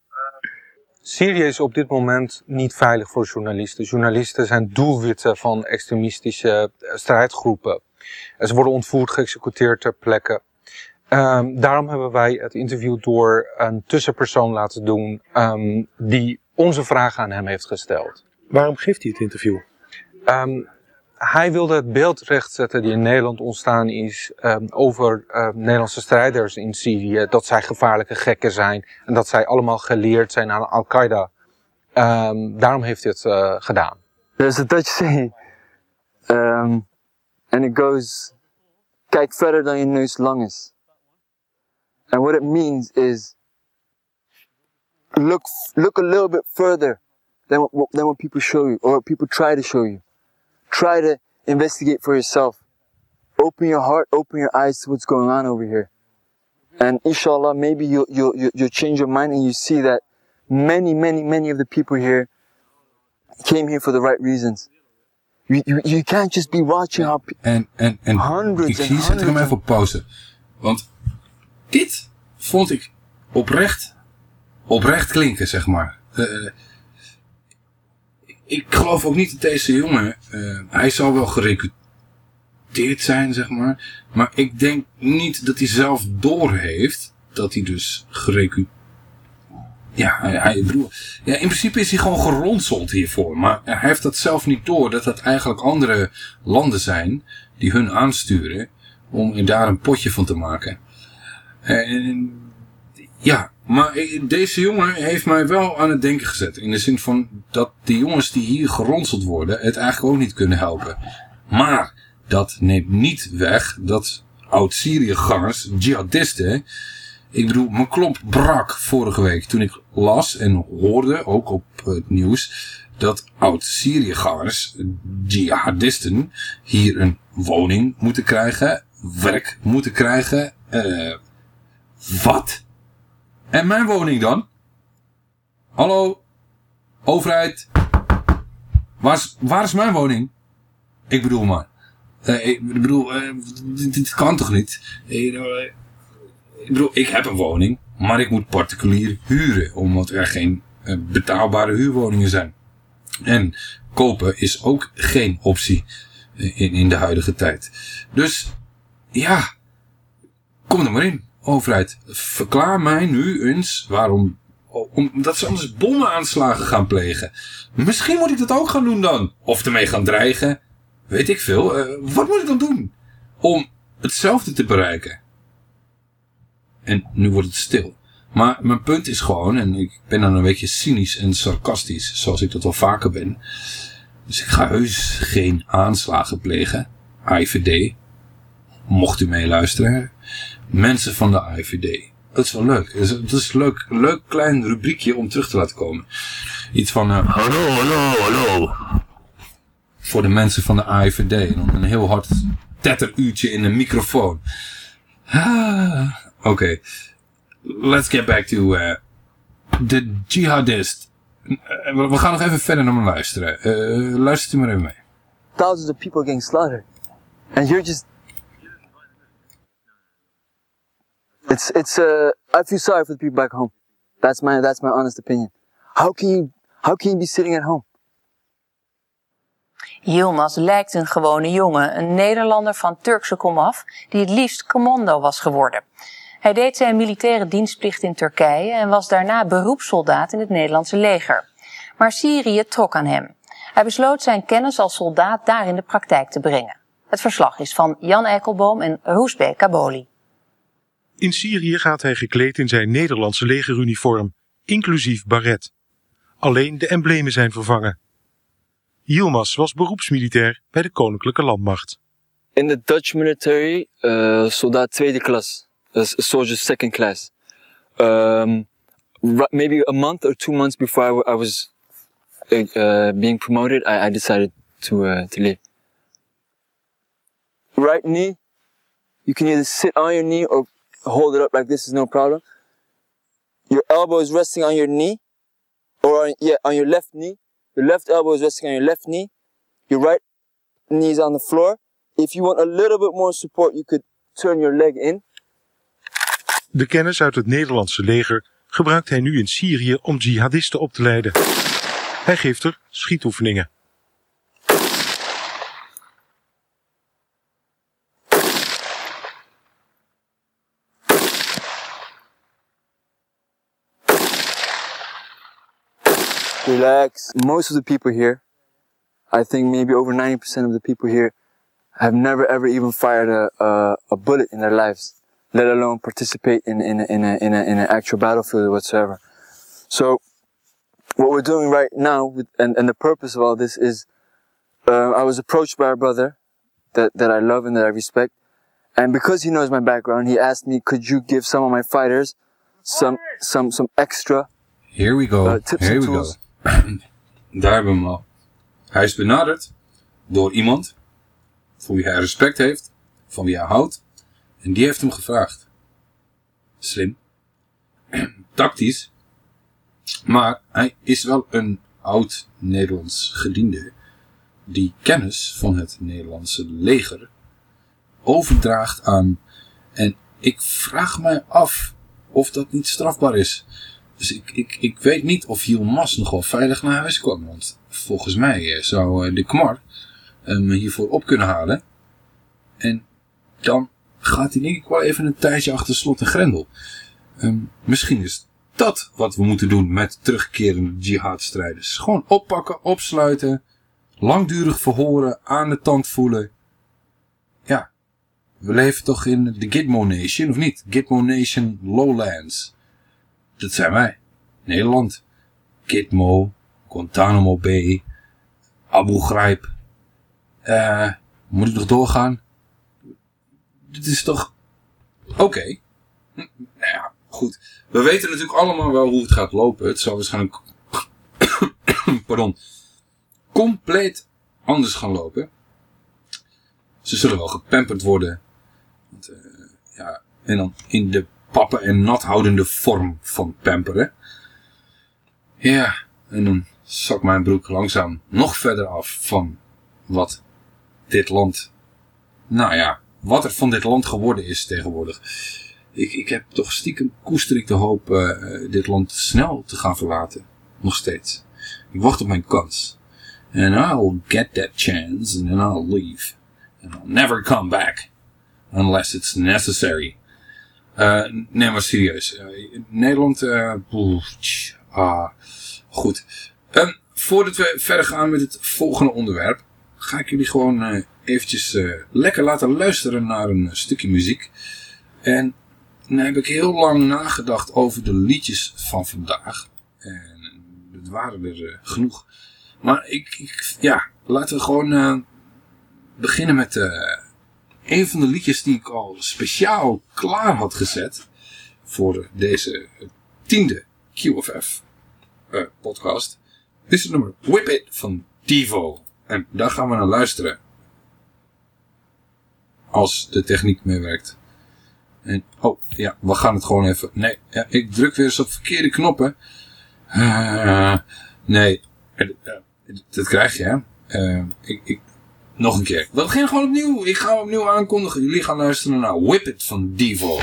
Syrië is op dit moment niet veilig voor journalisten. Journalisten zijn doelwitten van extremistische eh, strijdgroepen. En ze worden ontvoerd, geëxecuteerd ter plekke. Ehm, daarom hebben wij het interview door een tussenpersoon laten doen ehm, die onze vragen aan hem heeft gesteld. Waarom geeft hij het interview? Ehm, hij wilde het beeld rechtzetten die in Nederland ontstaan is ehm, over ehm, Nederlandse strijders in Syrië. Dat zij gevaarlijke gekken zijn en dat zij allemaal geleerd zijn aan Al-Qaeda. Ehm, daarom heeft hij het eh, gedaan. There's a Dutch saying. And it goes, kijk verder dan je neus lang is. And what it means is, look, look a little bit further than what, than people show you, or what people try to show you. Try to investigate for yourself. Open your heart, open your eyes to what's going on over here. And inshallah, maybe you'll, you'll, you'll change your mind and you see that many, many, many of the people here came here for the right reasons. You, you, you can't just be watching how pe- En, en, en Hundreds ik and zie, zet ik hem even op pauze. Want dit vond ik oprecht, oprecht klinken, zeg maar. Eh, ik geloof ook niet dat deze jongen, eh, hij zal wel gerecruiteerd zijn, zeg maar. Maar ik denk niet dat hij zelf doorheeft dat hij dus gerecruiteerd ja, hij, bedoel, ja, in principe is hij gewoon geronseld hiervoor. Maar hij heeft dat zelf niet door. Dat dat eigenlijk andere landen zijn die hun aansturen om er daar een potje van te maken. En, ja, maar deze jongen heeft mij wel aan het denken gezet. In de zin van dat die jongens die hier geronseld worden het eigenlijk ook niet kunnen helpen. Maar dat neemt niet weg dat oud-Syrië-gangers, jihadisten... Ik bedoel, mijn klomp brak vorige week toen ik las en hoorde, ook op het nieuws... dat oud-Syrië-gangers, jihadisten, hier een woning moeten krijgen... werk moeten krijgen... eh wat? En mijn woning dan? Hallo? Overheid? Waar is, waar is mijn woning? Ik bedoel maar. Eh, ik bedoel, eh, dit, kan toch niet? Eh, eh, ik bedoel, ik heb een woning, maar ik moet particulier huren, omdat er geen betaalbare huurwoningen zijn. En kopen is ook geen optie in, in de huidige tijd. Dus, ja, kom er maar in, overheid. Verklaar mij nu eens waarom omdat ze anders bommenaanslagen gaan plegen. Misschien moet ik dat ook gaan doen dan. Of ermee gaan dreigen. Weet ik veel. Eh, wat moet ik dan doen? Om hetzelfde te bereiken. En nu wordt het stil. Maar mijn punt is gewoon, en ik ben dan een beetje cynisch en sarcastisch, zoals ik dat wel vaker ben. Dus ik ga heus geen aanslagen plegen. IVD. Mocht u meeluisteren. Mensen van de IVD. Dat is wel leuk. Dat is, dat is een leuk, leuk klein rubriekje om terug te laten komen. Iets van... eh, hallo, hallo, hallo. Voor de mensen van de AIVD. En dan een heel hard tetteruurtje in de microfoon. Ah, Oké. Let's get back to uh, the jihadist. Eh, we we gaan nog even verder naar me luisteren. Eh luistert u maar even mee. Thousands of people getting slaughtered. And you're just. It's, it's, uh, I feel sorry for the people back home. That's my, that's my honest opinion. How can you, how can you be sitting at home? Yilmaz lijkt een gewone jongen, een Nederlander van Turkse komaf, die het liefst commando was geworden. Hij deed zijn militaire dienstplicht in Turkije en was daarna beroepssoldaat in het Nederlandse leger. Maar Syrië trok aan hem. Hij besloot zijn kennis als soldaat daar in de praktijk te brengen. Het verslag is van Jan Eikelboom en Roesbeek Kaboli. In Syrië gaat hij gekleed in zijn Nederlandse legeruniform, inclusief baret. Alleen de emblemen zijn vervangen. Yilmaz was beroepsmilitair bij de Koninklijke Landmacht. In the Dutch military, uh, soldaat tweede klas, uh, second class. Um, maybe a month or two months before I was uh, being promoted, I, I decided to uh, to leave. Right knee, you can either sit on your knee or hold it up like this is no problem. Your elbow is resting on your knee, or on, yeah, on your left knee. Your left elbow is resting on your left knee. Your right knee is on the floor. If you want a little bit more support, you could turn your leg in. De kennis uit het Nederlandse leger gebruikt hij nu in Syrië om jihadisten op te leiden. Hij geeft er schietoefeningen. Relax. Most of the people here, I think maybe over 90% of the people here, have never ever even fired a, a, a bullet in their lives, let alone participate in, in, in, a, in, a, in an actual battlefield whatsoever. So, what we're doing right now, with, and, and the purpose of all this is, uh, I was approached by a brother that, that I love and that I respect. And because he knows my background, he asked me, could you give some of my fighters some, some, some extra Here we go. Uh, tips Here and we go. Daar hebben we hem al. Hij is benaderd door iemand voor wie hij respect heeft, van wie hij houdt. En die heeft hem gevraagd. Slim. Tactisch. Maar hij is wel een oud Nederlands gediende die kennis van het Nederlandse leger overdraagt aan. En ik vraag mij af of dat niet strafbaar is. Dus ik, ik, ik weet niet of Yilmaz nog wel veilig naar huis kwam. Want volgens mij eh, zou eh, de Kmar hem hiervoor op kunnen halen. En dan gaat hij denk ik wel even een tijdje achter slot en grendel. Ehm, misschien is dat wat we moeten doen met terugkerende jihadstrijders. Gewoon oppakken, opsluiten, langdurig verhoren, aan de tand voelen. Ja, we leven toch in de Gitmo Nation, of niet? Gitmo Nation Lowlands. Dat zijn wij. Nederland. Gitmo, Guantanamo Bay, Abu Ghraib. Eh, Moet ik nog doorgaan? Dit is toch... Oké. Nou ja, goed. We weten natuurlijk allemaal wel hoe het gaat lopen. Het zal waarschijnlijk... Pardon. Compleet anders gaan lopen. Ze zullen wel gepamperd worden. Want, eh, ja, en dan in de pappen en nat houdende vorm van pamperen. Ja, en dan zak mijn broek langzaam nog verder af van wat dit land, nou ja, wat er van dit land geworden is tegenwoordig. Ik, ik heb toch stiekem koester ik de hoop eh, dit land snel te gaan verlaten. Nog steeds. Ik wacht op mijn kans. And I'll get that chance and then I'll leave. And I'll never come back. Unless it's necessary. Eh, nee, maar serieus. Eh, Nederland, eh, poeh, tch, ah, goed. Ehm, voordat we verder gaan met het volgende onderwerp, ga ik jullie gewoon eh, eventjes eh, lekker laten luisteren naar een stukje muziek. En dan heb ik heel lang nagedacht over de liedjes van vandaag. En het waren er eh, genoeg. Maar ik, ja, laten we gewoon eh, beginnen met eh, een van de liedjes die ik al speciaal klaar had gezet voor deze tiende QFF eh, podcast. Is het nummer Whip It van Devo. En daar gaan we naar luisteren. Als de techniek meewerkt. En, oh, ja, we gaan het gewoon even... Nee, ja, ik druk weer eens op verkeerde knoppen. Eh, nee, eh, dat krijg je, hè. Ik, ik, nog een keer. We beginnen gewoon opnieuw. Ik ga opnieuw aankondigen. Jullie gaan luisteren naar Whip It van Devo.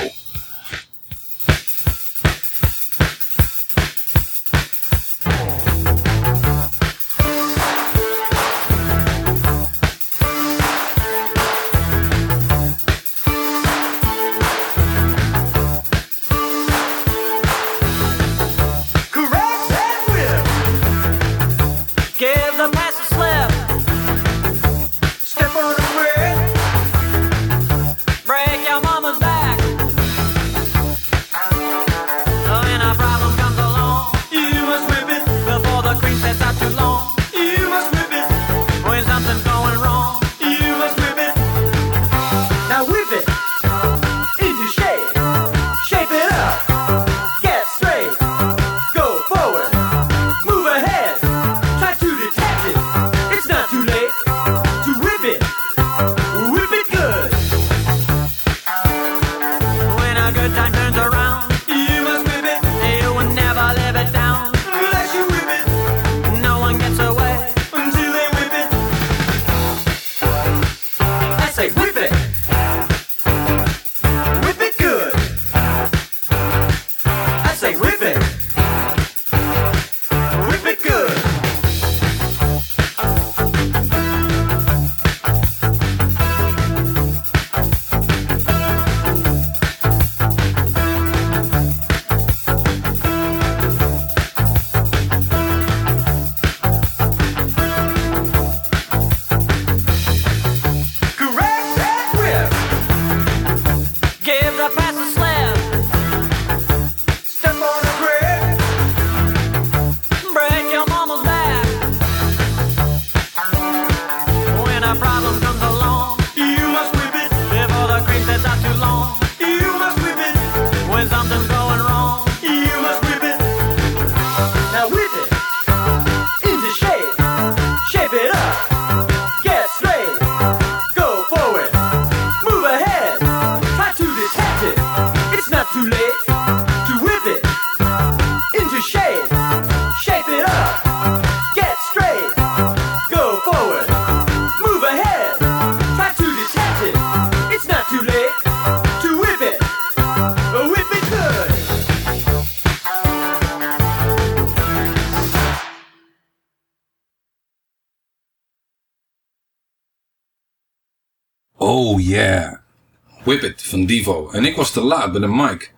En ik was te laat bij de mic.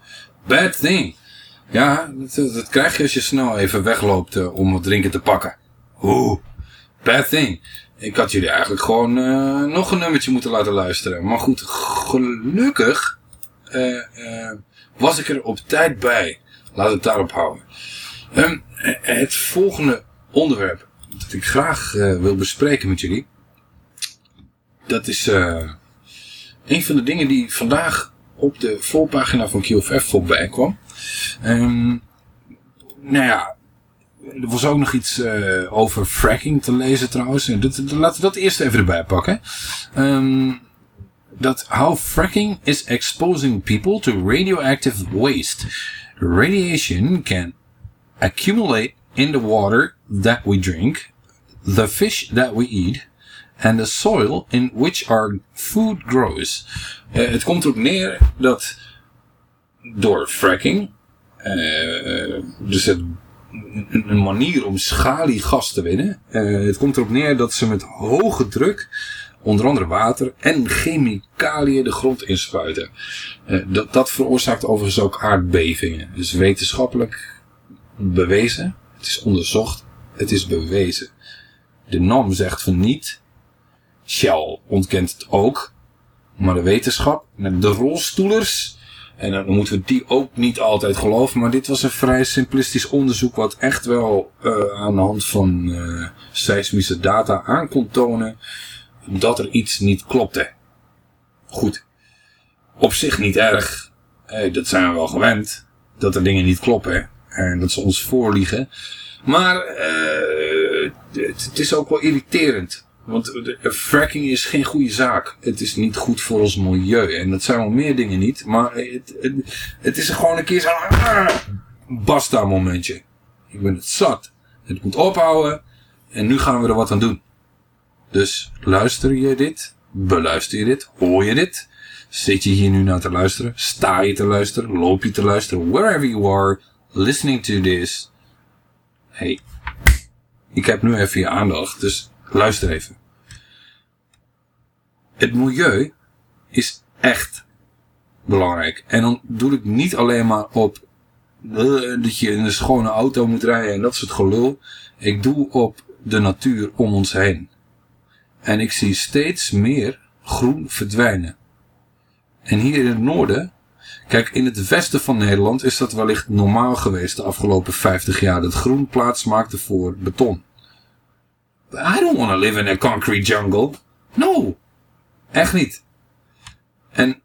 Bad thing. Ja, dat, krijg je als je snel even wegloopt eh, om wat drinken te pakken. Oeh. Bad thing. Ik had jullie eigenlijk gewoon eh, nog een nummertje moeten laten luisteren. Maar goed, gelukkig eh, was ik er op tijd bij. Laat het daarop houden. Ehm, eh, het volgende onderwerp dat ik graag wil bespreken met jullie dat is een van de dingen die vandaag op de voorpagina van QFF voorbij kwam. Ehm, nou ja, er was ook nog iets eh, over fracking te lezen trouwens. Laten we dat eerst even erbij pakken. Ehm, dat how fracking is exposing people to radioactive waste. Radiation can accumulate in the water that we drink, the fish that we eat, and the soil in which our food grows. Eh, het komt erop neer dat door fracking, eh, dus een, manier om schaliegas te winnen, eh, het komt erop neer dat ze met hoge druk onder andere water en chemicaliën de grond inspuiten. Dat, dat veroorzaakt overigens ook aardbevingen. Dus wetenschappelijk bewezen, het is onderzocht, het is bewezen. De NAM zegt van niet, Shell ontkent het ook, maar de wetenschap, de rolstoelers, en dan moeten we die ook niet altijd geloven, maar dit was een vrij simplistisch onderzoek wat echt wel eh, aan de hand van eh, seismische data aan kon tonen dat er iets niet klopte. Goed. Op zich niet erg. Dat zijn we wel gewend. Dat er dingen niet kloppen. En dat ze ons voorliegen. Maar eh, het is ook wel irriterend. Want fracking is geen goede zaak. Het is niet goed voor ons milieu. En dat zijn wel meer dingen niet. Maar het, het, het is gewoon een keer zo'n ah, basta momentje. Ik ben het zat. Het moet ophouden. En nu gaan we er wat aan doen. Dus luister je dit? Beluister je dit? Hoor je dit? Zit je hier nu naar te luisteren? Sta je te luisteren? Loop je te luisteren? Wherever you are, listening to this. Hey, ik heb nu even je aandacht, dus luister even. Het milieu is echt belangrijk. En dan doe ik niet alleen maar op eh, dat je in een schone auto moet rijden en dat soort gelul. Ik doe op de natuur om ons heen. En ik zie steeds meer groen verdwijnen. En hier in het noorden, kijk in het westen van Nederland is dat wellicht normaal geweest de afgelopen 50 jaar. Dat groen plaats maakte voor beton. I don't want to live in a concrete jungle. No. Echt niet. En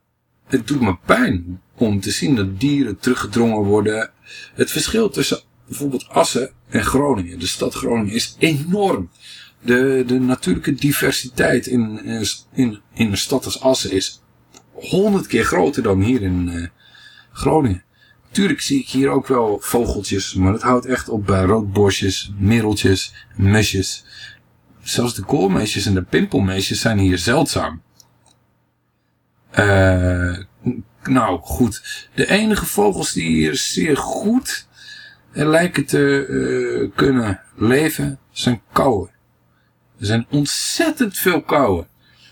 het doet me pijn om te zien dat dieren teruggedrongen worden. Het verschil tussen bijvoorbeeld Assen en Groningen, de stad Groningen, is enorm. De, de natuurlijke diversiteit in, in, in een stad als Assen is honderd keer groter dan hier in uh, Groningen. Tuurlijk zie ik hier ook wel vogeltjes, maar het houdt echt op bij roodborstjes, mereltjes, mesjes. Zelfs de koolmeesjes en de pimpelmeesjes zijn hier zeldzaam. Uh, nou goed, de enige vogels die hier zeer goed lijken te uh, kunnen leven zijn kauwen. Er zijn ontzettend veel kauwen.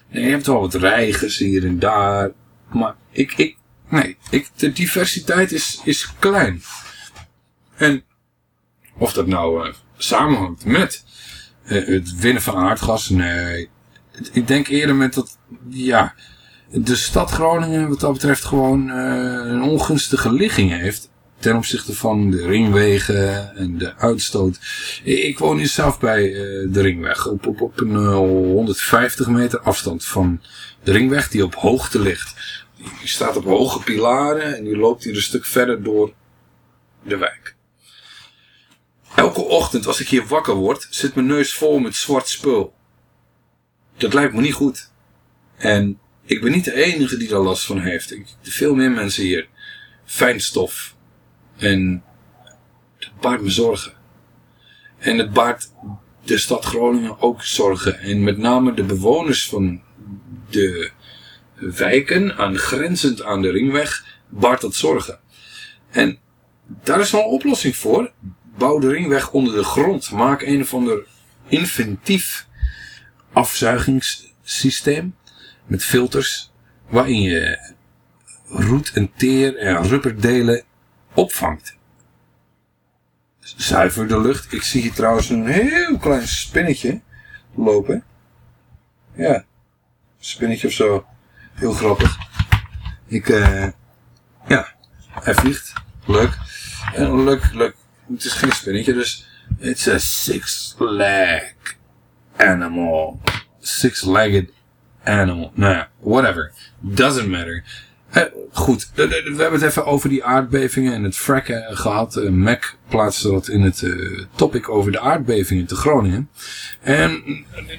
je hebt wel wat reigers hier en daar. Maar ik, ik, nee, ik, de diversiteit is, is klein. En of dat nou samenhangt met het winnen van aardgas, nee. Ik denk eerder met dat, ja, de stad Groningen wat dat betreft gewoon uh, een ongunstige ligging heeft ten opzichte van de ringwegen en de uitstoot. Ik woon hier zelf bij de ringweg, op, op, op een uh, 150 meter afstand van de ringweg die op hoogte ligt. Die staat op hoge pilaren en die loopt hier een stuk verder door de wijk. Elke ochtend als ik hier wakker word, zit mijn neus vol met zwart spul. Dat lijkt me niet goed. En ik ben niet de enige die daar last van heeft. Ik, veel meer mensen hier. Fijnstof, en dat baart me zorgen. En het baart de stad Groningen ook zorgen. En met name de bewoners van de wijken, aangrenzend aan de ringweg, baart dat zorgen. En daar is wel een oplossing voor. Bouw de ringweg onder de grond. Maak een of ander inventief afzuigingssysteem met filters waarin je roet en teer en rubberdelen opvangt. Zuiver de lucht. Ik zie hier trouwens een heel klein spinnetje lopen. Ja, spinnetje of zo. Heel grappig. Ik, eh, ja, hij vliegt. Leuk. En leuk, leuk. Het is geen spinnetje, dus it's a six-leg animal. Six-legged animal. Nou ja, whatever. Doesn't matter. Eh, goed, eh, eh, we hebben het even over die aardbevingen en het fracken gehad. Eh, Mac plaatste dat in het topic over de aardbevingen te Groningen. En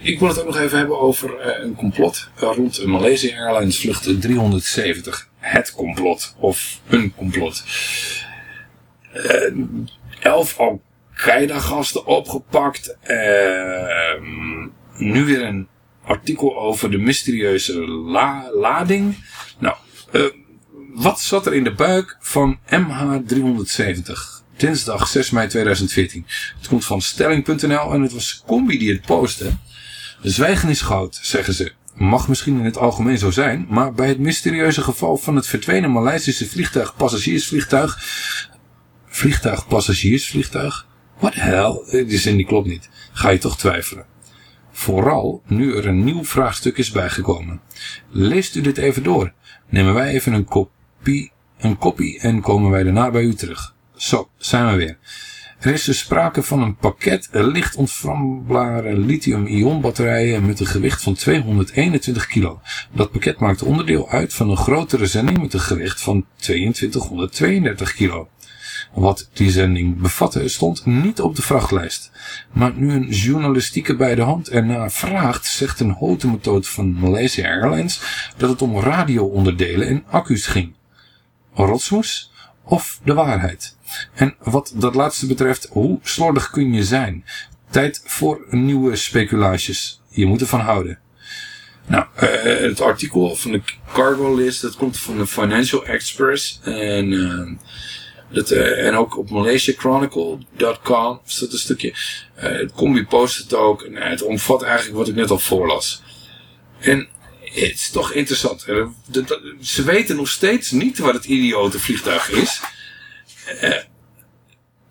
ik wil het ook nog even hebben over een complot rond Malaysia Airlines vlucht 370. Het complot, of een complot. Eh, elf Al-Qaeda-gasten opgepakt. Eh, nu weer een artikel over de mysterieuze la- lading. Nou, eh, wat zat er in de buik van MH370? Dinsdag 6 mei 2014. Het komt van stelling.nl en het was Combi die het postte. Zwijgen is goud, zeggen ze. Mag misschien in het algemeen zo zijn, maar bij het mysterieuze geval van het verdwenen Maleisische vliegtuig, passagiersvliegtuig, vliegtuig, passagiersvliegtuig, what the hell, Eh, die zin die klopt niet, ga je toch twijfelen. Vooral nu er een nieuw vraagstuk is bijgekomen. Leest u dit even door. Nemen wij even een kopie, een kopie en komen wij daarna bij u terug. Zo, zijn we weer. Er is dus sprake van een pakket licht ontvlambare lithium-ion batterijen met een gewicht van 221 kilo. Dat pakket maakt onderdeel uit van een grotere zending met een gewicht van 2232 kilo. Wat die zending bevatte stond niet op de vrachtlijst. Maar nu een journalistieke bij de hand ernaar vraagt, zegt een hote methode van Malaysia Airlines dat het om radio-onderdelen en accu's ging. Rotsmoes of de waarheid? En wat dat laatste betreft, hoe slordig kun je zijn? Tijd voor nieuwe speculaties. Je moet ervan houden. Nou, eh, het artikel van de cargo list, dat komt van de Financial Express. En, eh, eh, en ook op malaysiachronicle.com staat een stukje. Eh, het combi post het ook. Eh, het omvat eigenlijk wat ik net al voorlas. En het is toch interessant. Ze weten nog steeds niet wat het idiote vliegtuig is.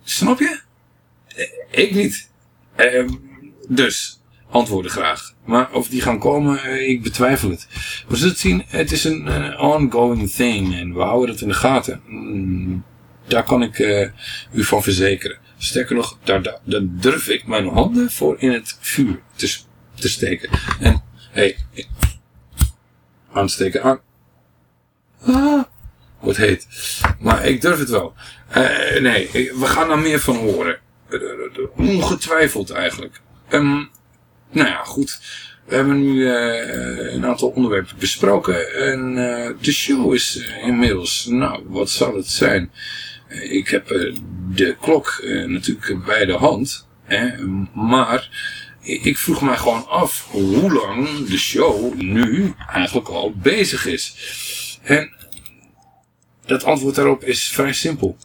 Snap je? Ik niet. Ehm, dus, antwoorden graag. Maar of die gaan komen, ik betwijfel het. We zullen het zien, het is een ongoing thing en we houden het in de gaten. Mm, daar kan ik eh, u van verzekeren. Sterker nog, daar, durf ik mijn handen voor in het vuur te, te steken. En, hé, hey, aansteken aan. Ah, wordt heet. Maar ik durf het wel. Eh, nee, we gaan daar meer van horen. Eh, Ongetwijfeld eigenlijk. Ehm, nou ja, goed. We hebben nu een aantal onderwerpen besproken. En de show is inmiddels, nou, wat zal het zijn? Eh, ik heb eh, de klok eh, natuurlijk bij de hand. Hè, maar ik vroeg mij gewoon af hoe lang de show nu eigenlijk al bezig is. En dat antwoord daarop is vrij simpel.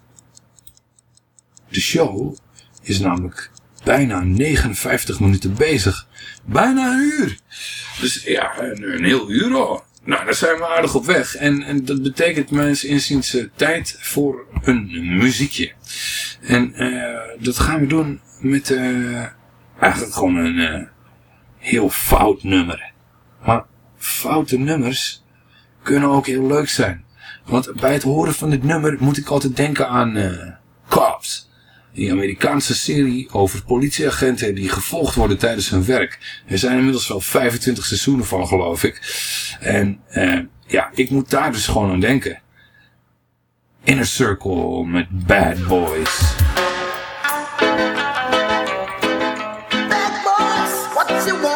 De show is namelijk bijna 59 minuten bezig. Bijna een uur. Dus ja, een, een heel uur al. Nou, daar zijn we aardig op weg. En, en dat betekent mijns inziens eh, tijd voor een muziekje. En eh, dat gaan we doen met eh, eigenlijk gewoon een heel fout nummer. Maar foute nummers kunnen ook heel leuk zijn. Want bij het horen van dit nummer moet ik altijd denken aan eh, Cops. Die Amerikaanse serie over politieagenten die gevolgd worden tijdens hun werk. Er zijn inmiddels wel 25 seizoenen van, geloof ik. En eh, ja, ik moet daar dus gewoon aan denken. Inner Circle met Bad Boys. What you want,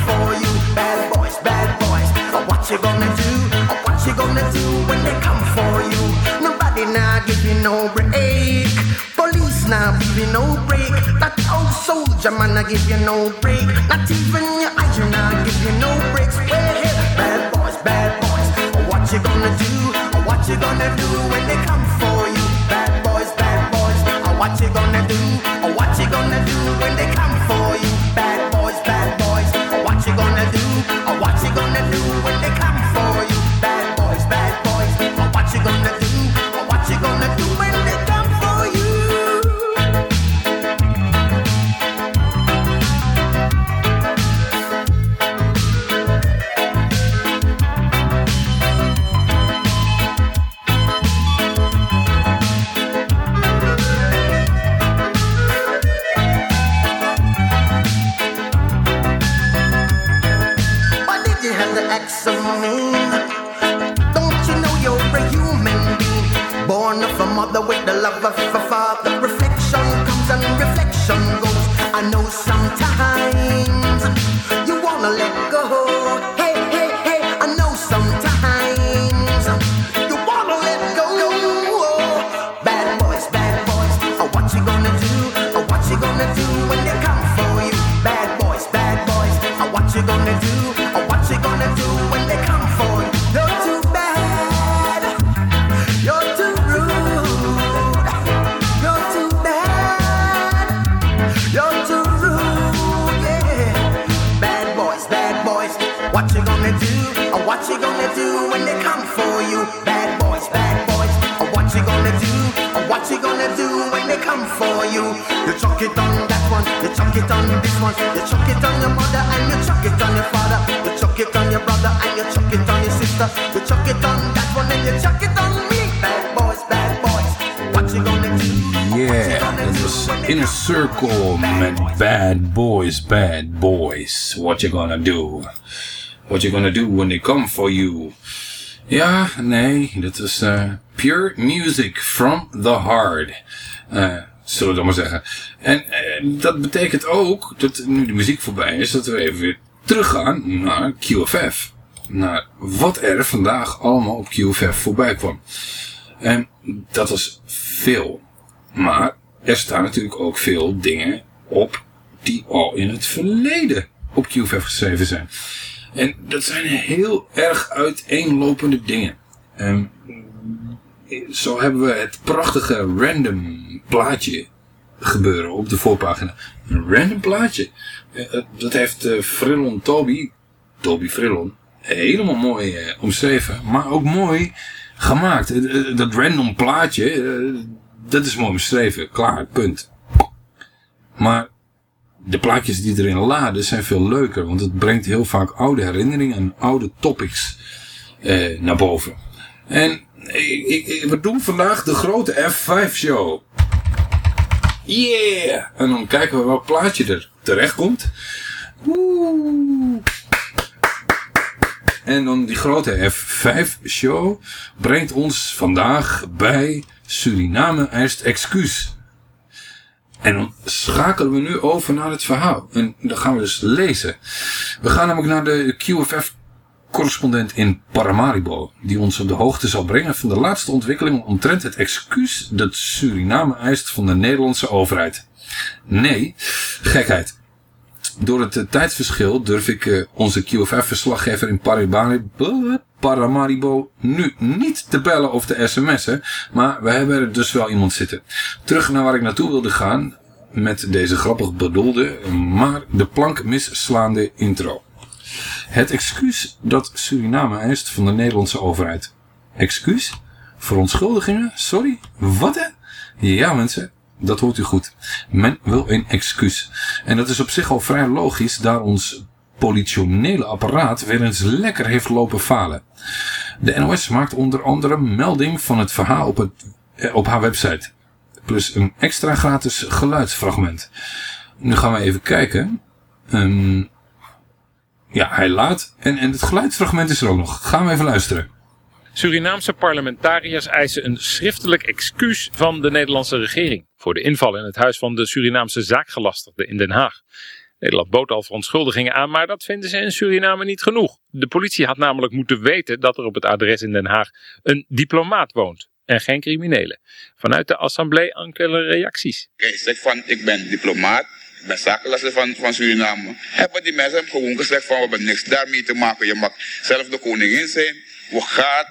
What you gonna do? What you gonna do when they come for you? Nobody now give you no break. Police now give you no break. That old soldier man I give you no break. Not even your eyes you now give you no breaks. Bad boys, bad boys. What you gonna do? What you gonna do when they come for you? Bad boys, bad boys. What you gonna You gonna do? What you gonna do when they come for you? Ja, nee, dat is eh, pure music from the heart. Eh, zullen we dat maar zeggen. En eh, dat betekent ook dat nu de muziek voorbij is, dat we even weer teruggaan naar QFF. Naar wat er vandaag allemaal op QFF voorbij kwam. En dat was veel. Maar er staan natuurlijk ook veel dingen op die al in het verleden op QFF geschreven zijn. En dat zijn heel erg uiteenlopende dingen. Ehm, zo hebben we het prachtige random plaatje gebeuren op de voorpagina. Een random plaatje. Eh, eh, dat heeft eh, Frillon Toby, Toby Frillon, helemaal mooi eh, omschreven. Maar ook mooi gemaakt. Dat random plaatje, dat is mooi beschreven. Klaar, punt. Maar de plaatjes die erin laden zijn veel leuker. Want het brengt heel vaak oude herinneringen en oude topics eh, naar boven. En ik, ik, we doen vandaag de grote F5 show. Yeah! En dan kijken we welk plaatje er terecht komt. En dan die grote F5 show brengt ons vandaag bij Suriname eist excuus. En dan schakelen we nu over naar het verhaal. En dan gaan we dus lezen. We gaan namelijk naar de QFF correspondent in Paramaribo. Die ons op de hoogte zal brengen van de laatste ontwikkelingen omtrent het excuus dat Suriname eist van de Nederlandse overheid. Nee, gekheid. Door het tijdsverschil durf ik eh, onze QFF-verslaggever in Paramaribo, Paramaribo nu niet te bellen of te sms'en. Maar we hebben er dus wel iemand zitten. Terug naar waar ik naartoe wilde gaan met deze grappig bedoelde, maar de plank misslaande intro. Het excuus dat Suriname eist van de Nederlandse overheid. Excuus? Verontschuldigingen? Sorry? Wat hè? Ja mensen, dat hoort u goed. Men wil een excuus. En dat is op zich al vrij logisch, daar ons politionele apparaat weer eens lekker heeft lopen falen. De NOS maakt onder andere melding van het verhaal op, het, eh, op haar website. Plus een extra gratis geluidsfragment. Nu gaan we even kijken. Ehm, ja, hij laat. En, en het geluidsfragment is er ook nog. Gaan we even luisteren. Surinaamse parlementariërs eisen een schriftelijk excuus van de Nederlandse regering voor de inval in het huis van de Surinaamse zaakgelastigde in Den Haag. Nederland bood al verontschuldigingen aan, maar dat vinden ze in Suriname niet genoeg. De politie had namelijk moeten weten dat er op het adres in Den Haag een diplomaat woont en geen criminelen. Vanuit de assemblee enkele reacties. Hij zegt van ik ben diplomaat, ik ben zakenlasser van, van Suriname. Hebben die mensen gewoon gezegd van we hebben niks daarmee te maken. Je mag zelf de koningin zijn. We gaan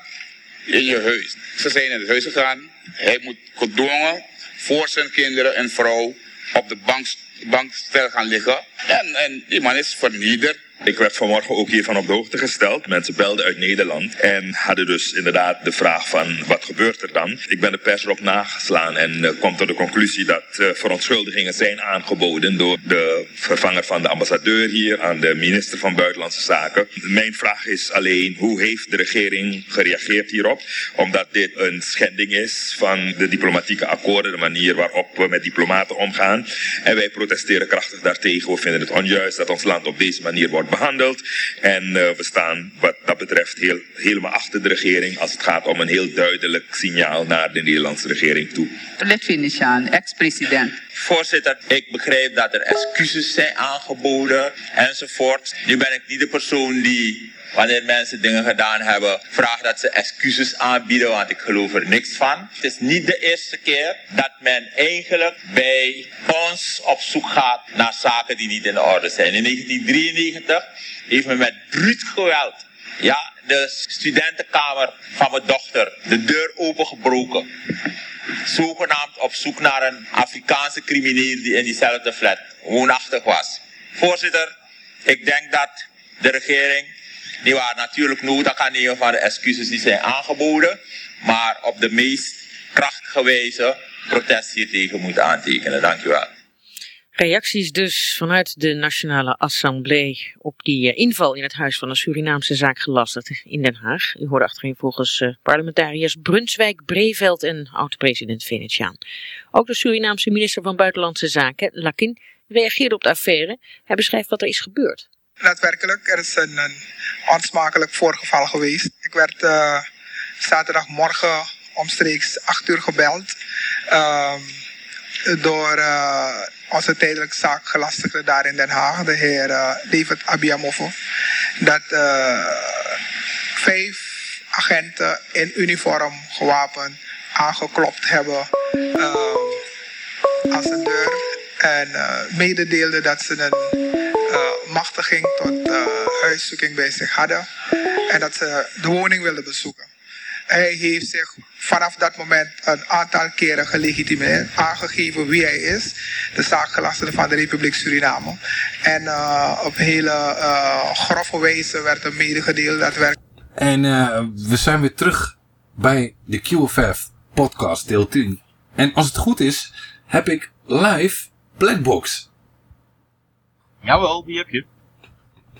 in je huis. Ze zijn in het huis gegaan. Hij moet gedwongen voor zijn kinderen en vrouw op de bank, bankstel gaan liggen. En, en die man is vernederd. Ik werd vanmorgen ook hiervan op de hoogte gesteld. Mensen belden uit Nederland en hadden dus inderdaad de vraag van wat gebeurt er dan? Ik ben de pers erop nageslaan en uh, kom tot de conclusie dat uh, verontschuldigingen zijn aangeboden door de vervanger van de ambassadeur hier aan de minister van Buitenlandse Zaken. Mijn vraag is alleen hoe heeft de regering gereageerd hierop? Omdat dit een schending is van de diplomatieke akkoorden, de manier waarop we met diplomaten omgaan. En wij protesteren krachtig daartegen. We vinden het onjuist dat ons land op deze manier wordt behandeld. En uh, we staan wat dat betreft heel, helemaal achter de regering als het gaat om een heel duidelijk signaal naar de Nederlandse regering toe. Venetiaan, ex-president. Voorzitter, ik begrijp dat er excuses zijn aangeboden enzovoort. Nu ben ik niet de persoon die wanneer mensen dingen gedaan hebben, vraagt dat ze excuses aanbieden, want ik geloof er niks van. Het is niet de eerste keer dat men eigenlijk bij ons op zoek gaat naar zaken die niet in orde zijn. In 1993 heeft men met bruut geweld ja, de studentenkamer van mijn dochter de deur opengebroken. Zogenaamd op zoek naar een Afrikaanse crimineel die in diezelfde flat woonachtig was. Voorzitter, ik denk dat de regering die waren natuurlijk nota gaan nemen van de excuses die zijn aangeboden. Maar op de meest krachtige wijze protest hiertegen moet aantekenen. Dank u wel. Reacties dus vanuit de Nationale Assemblée op die uh, inval in het huis van een Surinaamse zaakgelastigde in Den Haag. U hoorde achterin volgens uh, parlementariërs Brunswijk, Breveld en oud-president Venetiaan. Ook de Surinaamse minister van Buitenlandse Zaken, Lakin, reageerde op de affaire. Hij beschrijft wat er is gebeurd. Daadwerkelijk, er is een, een onsmakelijk voorgeval geweest. Ik werd uh, zaterdagmorgen omstreeks 8 uur gebeld uh, door uh, onze tijdelijk zaakgelastigde daar in Den Haag, de heer uh, David Abiamovo. Dat vijf agenten in uniform gewapend aangeklopt hebben aan zijn deur en mededeelden dat ze een machtiging tot uh, huiszoeking bij zich hadden en dat ze de woning wilden bezoeken. Hij heeft zich vanaf dat moment een aantal keren gelegitimeerd, aangegeven wie hij is, de zaakgelastigde van de Republiek Suriname. En uh, op hele grove wijze werd hem medegedeeld dat werk. En we zijn weer terug bij de QFF podcast deel 10. En als het goed is, heb ik live Blackbox. Jawel, die heb je.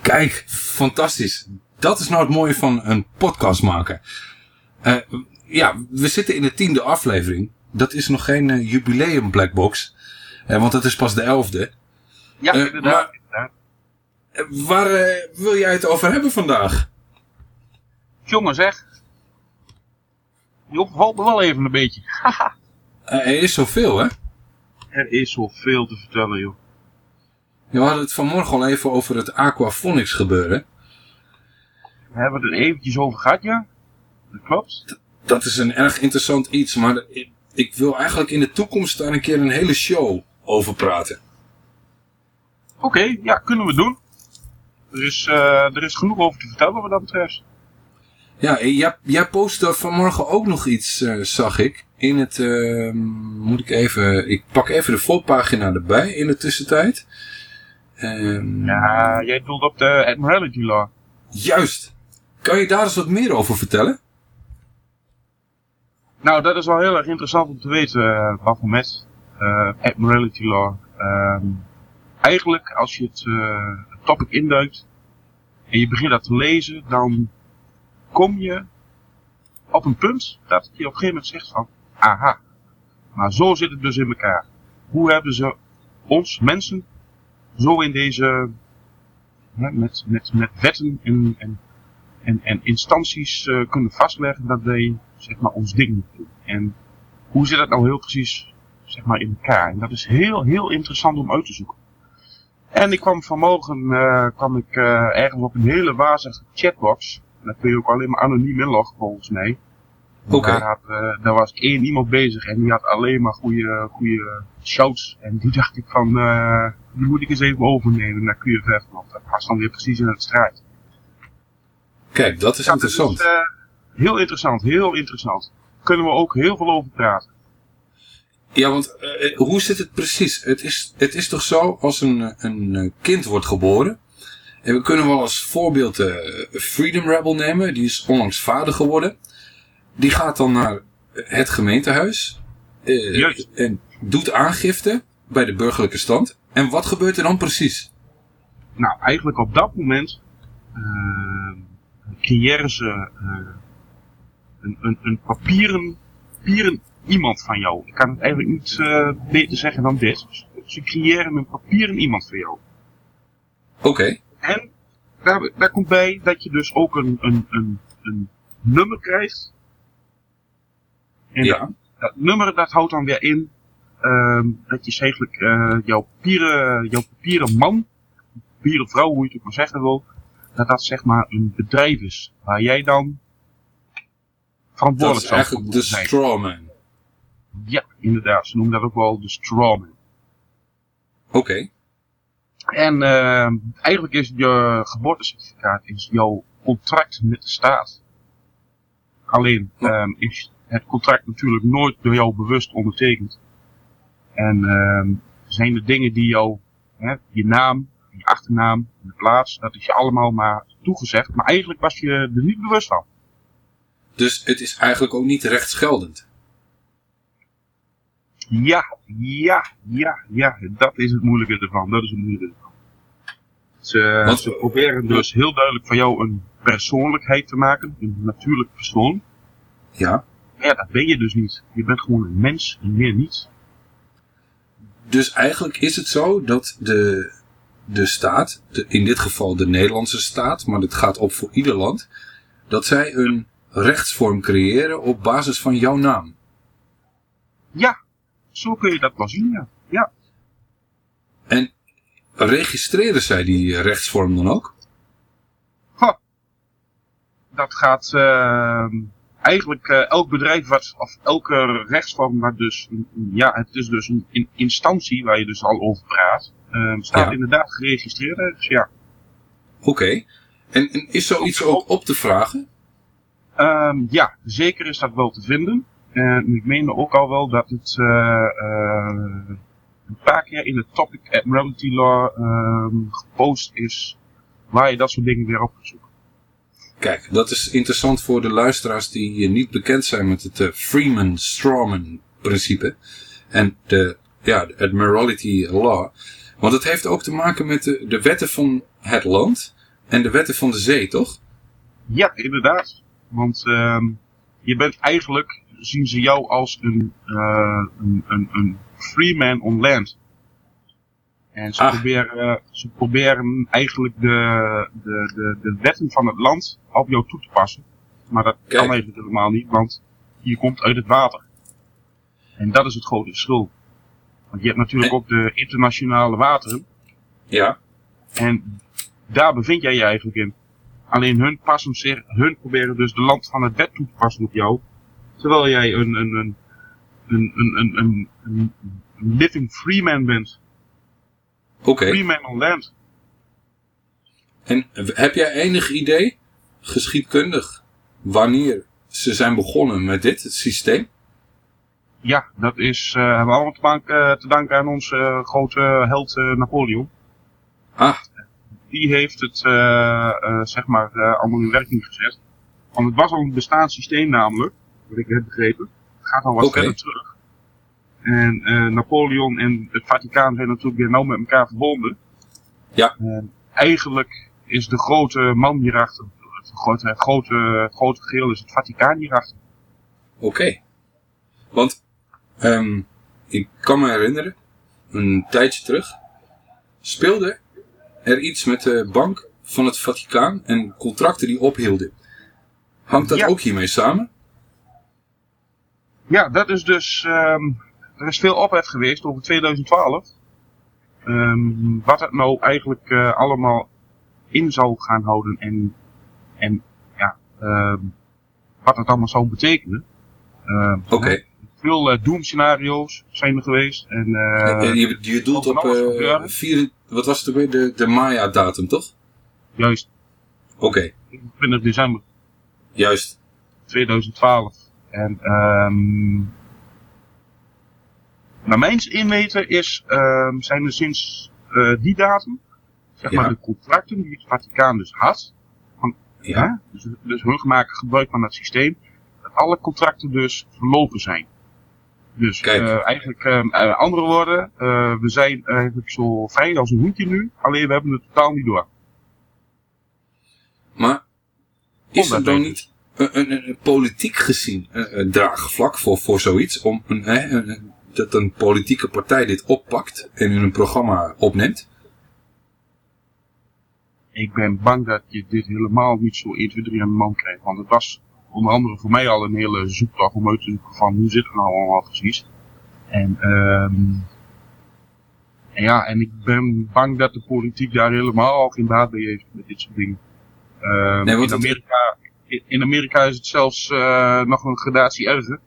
Kijk, fantastisch. Dat is nou het mooie van een podcast maken. Uh, ja, we zitten in de tiende aflevering. Dat is nog geen uh, jubileum Blackbox. Uh, want dat is pas de elfde. Ja, inderdaad. Maar, waar wil jij het over hebben vandaag? Jongen zeg. Je overvalt me wel even een beetje. er is zoveel, hè? Er is zoveel te vertellen, joh. Ja, we hadden het vanmorgen al even over het aquaphonics gebeuren. We hebben het er eventjes over gehad, ja. Dat klopt. D dat is een erg interessant iets, maar ik, ik, wil eigenlijk in de toekomst daar een keer een hele show over praten. Oké, okay, ja, kunnen we doen. Er is, uh, er is genoeg over te vertellen wat dat betreft. Ja, jij, jij postte vanmorgen ook nog iets, uh, zag ik. In het, uh, moet ik even, ik pak even de voorpagina erbij in de tussentijd. Um, ja, jij doelt op de Admiralty Law. Juist. Kan je daar eens wat meer over vertellen? Nou, dat is wel heel erg interessant om te weten, uh, Baphomet. Uh, Admiralty Law. Um, eigenlijk, als je het, uh, het topic induikt en je begint dat te lezen, dan kom je op een punt dat je op een gegeven moment zegt van, aha, maar zo zit het dus in elkaar. Hoe hebben ze ons, mensen, zo in deze met, met, met wetten en, en, en, en instanties eh, kunnen vastleggen dat wij zeg maar, ons ding doen. En hoe zit dat nou heel precies zeg maar, in elkaar? En dat is heel, heel interessant om uit te zoeken. En ik kwam vanmorgen eh, kwam ik, eh, ergens op een hele wazige chatbox. Daar kun je ook alleen maar anoniem inloggen volgens mij. Oké. Daar, had, eh, daar was één iemand bezig en die had alleen maar goede, goede shouts. En die dacht ik van, eh, die moet ik eens even overnemen naar QFF. Want dat past dan weer precies in het strijd. Kijk, dat is interessant. Dus, eh, heel interessant, heel interessant. Kunnen we ook heel veel over praten. Ja, want hoe zit het precies? Het is, het is toch zo, als een, een kind wordt geboren... En we kunnen wel als voorbeeld Freedom Rebel nemen. Die is onlangs vader geworden. Die gaat dan naar het gemeentehuis. eh, en doet aangifte bij de burgerlijke stand. En wat gebeurt er dan precies? Nou, eigenlijk op dat moment eh creëren ze eh, een, een, een papieren, papieren iemand van jou. Ik kan het eigenlijk niet beter zeggen dan dit. Ze creëren een papieren iemand van jou. Oké. En daar, daar komt bij dat je dus ook een, een, een, een nummer krijgt. En Ja. dat, dat nummer dat houdt dan weer in ehm, dat je eigenlijk eh, jouw, papieren, jouw papieren man, papieren vrouw, hoe je het ook maar zeggen wil, dat dat zeg maar een bedrijf is waar jij dan Dat verantwoordelijk is zou eigenlijk voor de zijn. strawman. Ja, inderdaad. Ze noemen dat ook wel de strawman. Oké. En ehm, eigenlijk is je geboortecertificaat is jouw contract met de staat. Alleen ehm, is het contract natuurlijk nooit door jou bewust ondertekend. En ehm, zijn de dingen die jou, hè, je naam, je achternaam, je plaats, dat is je allemaal maar toegezegd. Maar eigenlijk was je er niet bewust van. Dus het is eigenlijk ook niet rechtsgeldend. Ja, ja, ja, ja, dat is het moeilijke ervan. Dat is het moeilijke ervan. Ze, ze proberen dus heel duidelijk van jou een persoonlijkheid te maken, een natuurlijk persoon. Ja. Ja, dat ben je dus niet. Je bent gewoon een mens en meer niet. Dus eigenlijk is het zo dat de, de staat, de, in dit geval de Nederlandse staat, maar dit gaat op voor ieder land, dat zij een rechtsvorm creëren op basis van jouw naam. Ja, zo kun je dat wel zien, ja. ja. En registreren zij die rechtsvorm dan ook? Dat gaat ehm, eigenlijk eh, elk bedrijf wat, of elke rechtsvorm waar dus, ja, het is dus een, in- instantie waar je dus al over praat, ehm, staat Ja. inderdaad geregistreerd ergens, ja. Oké. En, en is zoiets ook op te vragen? Ehm, ja, zeker is dat wel te vinden. En ik meende ook al wel dat het eh, eh, een paar keer in de topic Admiralty Law ehm, gepost is waar je dat soort dingen weer op kunt zoeken. Kijk, dat is interessant voor de luisteraars die niet bekend zijn met het eh, Freeman-Strawman principe. En de, ja, Admiralty Law. Want het heeft ook te maken met de, de wetten van het land en de wetten van de zee, toch? Ja, inderdaad. Want ehm, je bent eigenlijk, zien ze jou als een, eh, een, een, een free man on land. En ze, ah. proberen, ze proberen eigenlijk de, de, de, de wetten van het land op jou toe te passen. Maar dat kan even helemaal niet, want je komt uit het water. En dat is het grote verschil. Want je hebt natuurlijk ook de internationale wateren. Ja. En daar bevind jij je eigenlijk in. Alleen hun passen zich, hun proberen dus de land van het wet toe te passen op jou. Terwijl jij een, een, een, een, een, een living free man bent. Oké. Free man on land. En heb jij enig idee, geschiedkundig, wanneer ze zijn begonnen met dit, het systeem? Ja, dat is, eh hebben we allemaal te, dank- eh, te danken aan onze eh, grote held Napoleon. Ah. Die heeft het, zeg maar, allemaal in werking gezet. Want het was al een bestaand systeem namelijk, wat ik heb begrepen. Het gaat al wat verder terug. En eh, Napoleon en het Vaticaan zijn natuurlijk weer nauw met elkaar verbonden. Ja. En eigenlijk is de grote man hierachter, het grote, grote, grote geheel is het Vaticaan hierachter. Oké. Want ehm, ik kan me herinneren, een tijdje terug, speelde er iets met de bank van het Vaticaan en contracten die ophielden. Hangt dat Ja. ook hiermee samen? Ja, dat is dus. ehm, er is veel ophef geweest over 2012. Ehm, wat het nou eigenlijk eh, allemaal in zou gaan houden en, en ja, ehm, wat het allemaal zou betekenen. Ehm, Oké. Veel uh, doemscenario's zijn er geweest. En, eh, je, je doelt op vier, wat was het er weer? De, de Maya-datum, toch? Juist. Oké, 20 december juist. 2012. En ehm naar mijn inweten is, ehm, zijn er sinds eh, die datum, zeg Ja. maar de contracten die het Vaticaan dus had, van, Ja. dus, dus hun maken gebruik van dat systeem, dat alle contracten dus verlopen zijn. Dus eh, eigenlijk, ehm, eh, andere woorden, we zijn eigenlijk zo vrij als een hoentje nu, alleen we hebben het totaal niet door. Maar is er dan niet een, een, een- politiek gezien een, draagvlak voor, voor zoiets? Om een- dat een politieke partij dit oppakt en in een programma opneemt? ik ben bang dat je dit helemaal niet zo 1, 2, 3 aan de man krijgt. Want het was onder andere voor mij al een hele zoektocht om uit te zoeken van hoe zit het nou allemaal precies. En, ehm en ja, en ik ben bang dat de politiek daar helemaal al geen baat bij heeft met dit soort dingen. Ehm, Nee, in, Amerika, in- in Amerika is het zelfs eh, nog een gradatie erger.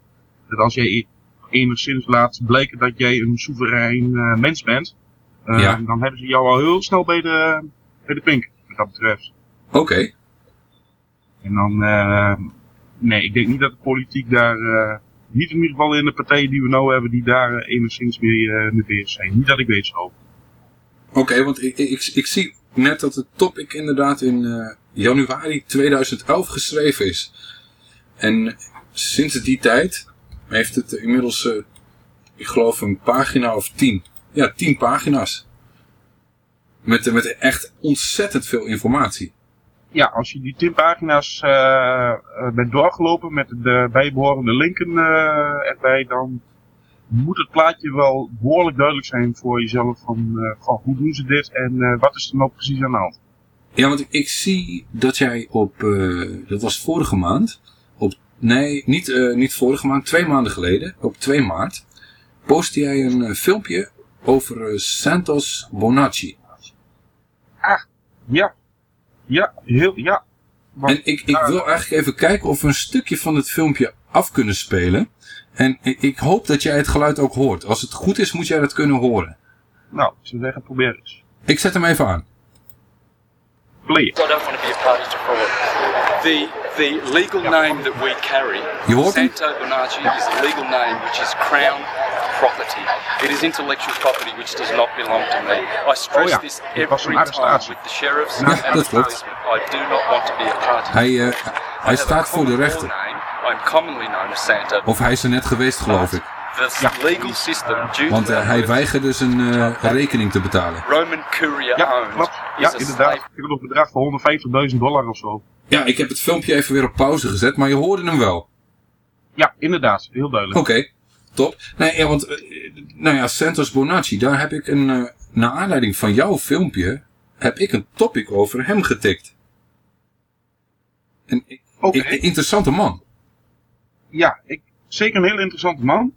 Dat als jij enigszins laat blijken dat jij een soeverein eh, mens bent, Ja. dan hebben ze jou al heel snel bij de, bij de pink, wat dat betreft. Oké, En dan, eh, nee, ik denk niet dat de politiek daar, niet in ieder geval in de partijen die we nou hebben, die daar enigszins mee, mee bezig zijn. Niet dat ik weet zo. Oké, want ik, ik, ik zie net dat het topic inderdaad in januari 2011 geschreven is. En sinds die tijd heeft het inmiddels, eh, ik geloof een pagina of tien. Ja, tien pagina's. Met, met echt ontzettend veel informatie. Ja, als je die 10 pagina's eh, bent doorgelopen met de bijbehorende linken erbij, dan moet het plaatje wel behoorlijk duidelijk zijn voor jezelf van, van hoe doen ze dit en wat is er nou precies aan de hand. Ja, want ik, ik zie dat jij op, dat was vorige maand, nee, niet, eh, niet vorige maand, twee maanden geleden, op 2 maart, postte jij een eh, filmpje over eh, Santos Bonacci. Ah, ja. Ja, heel, ja. En ik, ik wil eigenlijk even kijken of we een stukje van het filmpje af kunnen spelen. En ik, ik hoop dat jij het geluid ook hoort. Als het goed is, moet jij dat kunnen horen. Nou, ik zou zeggen, probeer eens. Ik zet hem even aan. Play it. I don't want to be a party to fraud. The the legal name that we carry, You? Santo Bonacci, is a legal name which is crown property. It is intellectual property which does not belong to me. I stress Oh ja, this every time with the sheriffs Ja, and the policemen. I do not want to be a party. Hij, eh, I hij have a staat voor de common rechter. name. I'm commonly known as Santo. Of hij is er net geweest, geloof ik. The legal system, due Want eh, hij weigert dus een eh, rekening te betalen. Roman courier Ja, owned klopt. is Ja, inderdaad. Ik heb nog een bedrag van 150.000 dollar of zo. Ja, ik heb het filmpje even weer op pauze gezet, maar je hoorde hem wel. Ja, inderdaad. Heel duidelijk. Oké, top. Nee, ja, want, eh, nou ja, Santos Bonacci, daar heb ik een, eh naar aanleiding van jouw filmpje, heb ik een topic over hem getikt. Een interessante man. Ja, ik, zeker een heel interessante man.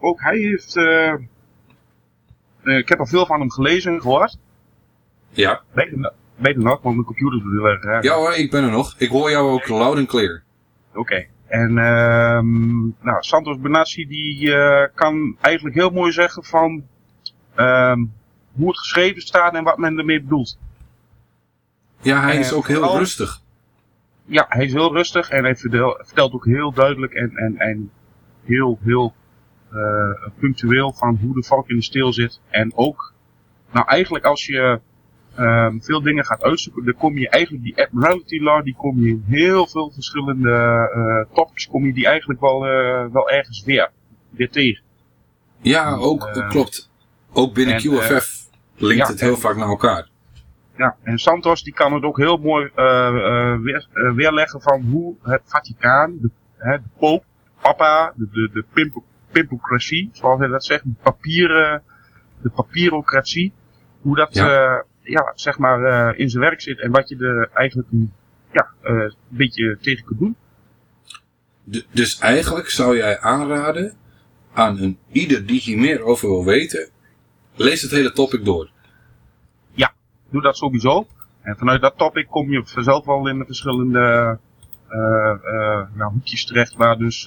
Ook hij heeft... eh, eh, ik heb al veel van hem gelezen en gehoord. Ja. Weet je, weet je nog, want mijn computer doet heel erg raar. Ja hoor, ik ben er nog. Ik hoor jou ook loud and clear. Oké. En ehm nou, Santos Benassi die eh, kan eigenlijk heel mooi zeggen van ehm, hoe het geschreven staat en wat men ermee bedoelt. Ja, hij En is ook heel vooral- rustig. Ja, hij is heel rustig en hij verdeel- vertelt ook heel duidelijk en, en, en heel, heel punctueel van hoe de volk in de steel zit. En ook, nou eigenlijk als je ehm, veel dingen gaat uitzoeken, dan kom je eigenlijk die Admiralty Law, die kom je in heel veel verschillende eh topics, kom je die eigenlijk wel, eh, wel ergens weer, weer tegen. Ja, ook, Eh, klopt. Ook binnen en, QFF eh, linkt ja, het heel en- vaak naar elkaar. Ja, en Santos die kan het ook heel mooi eh, eh, weer, eh, weerleggen van hoe het Vaticaan, de, hè, de poop, papa, de, de, de pimpo, pimpocratie, zoals hij dat zegt, papieren, de papierocratie, hoe dat Ja. eh, ja, zeg maar, eh, in zijn werk zit en wat je er eigenlijk ja, eh, een beetje tegen kunt doen. D- dus eigenlijk zou jij aanraden aan een ieder die hier meer over wil weten, lees het hele topic door. Ja, doe dat sowieso. En vanuit dat topic kom je vanzelf wel in de verschillende eh, nou, hoekjes terecht waar dus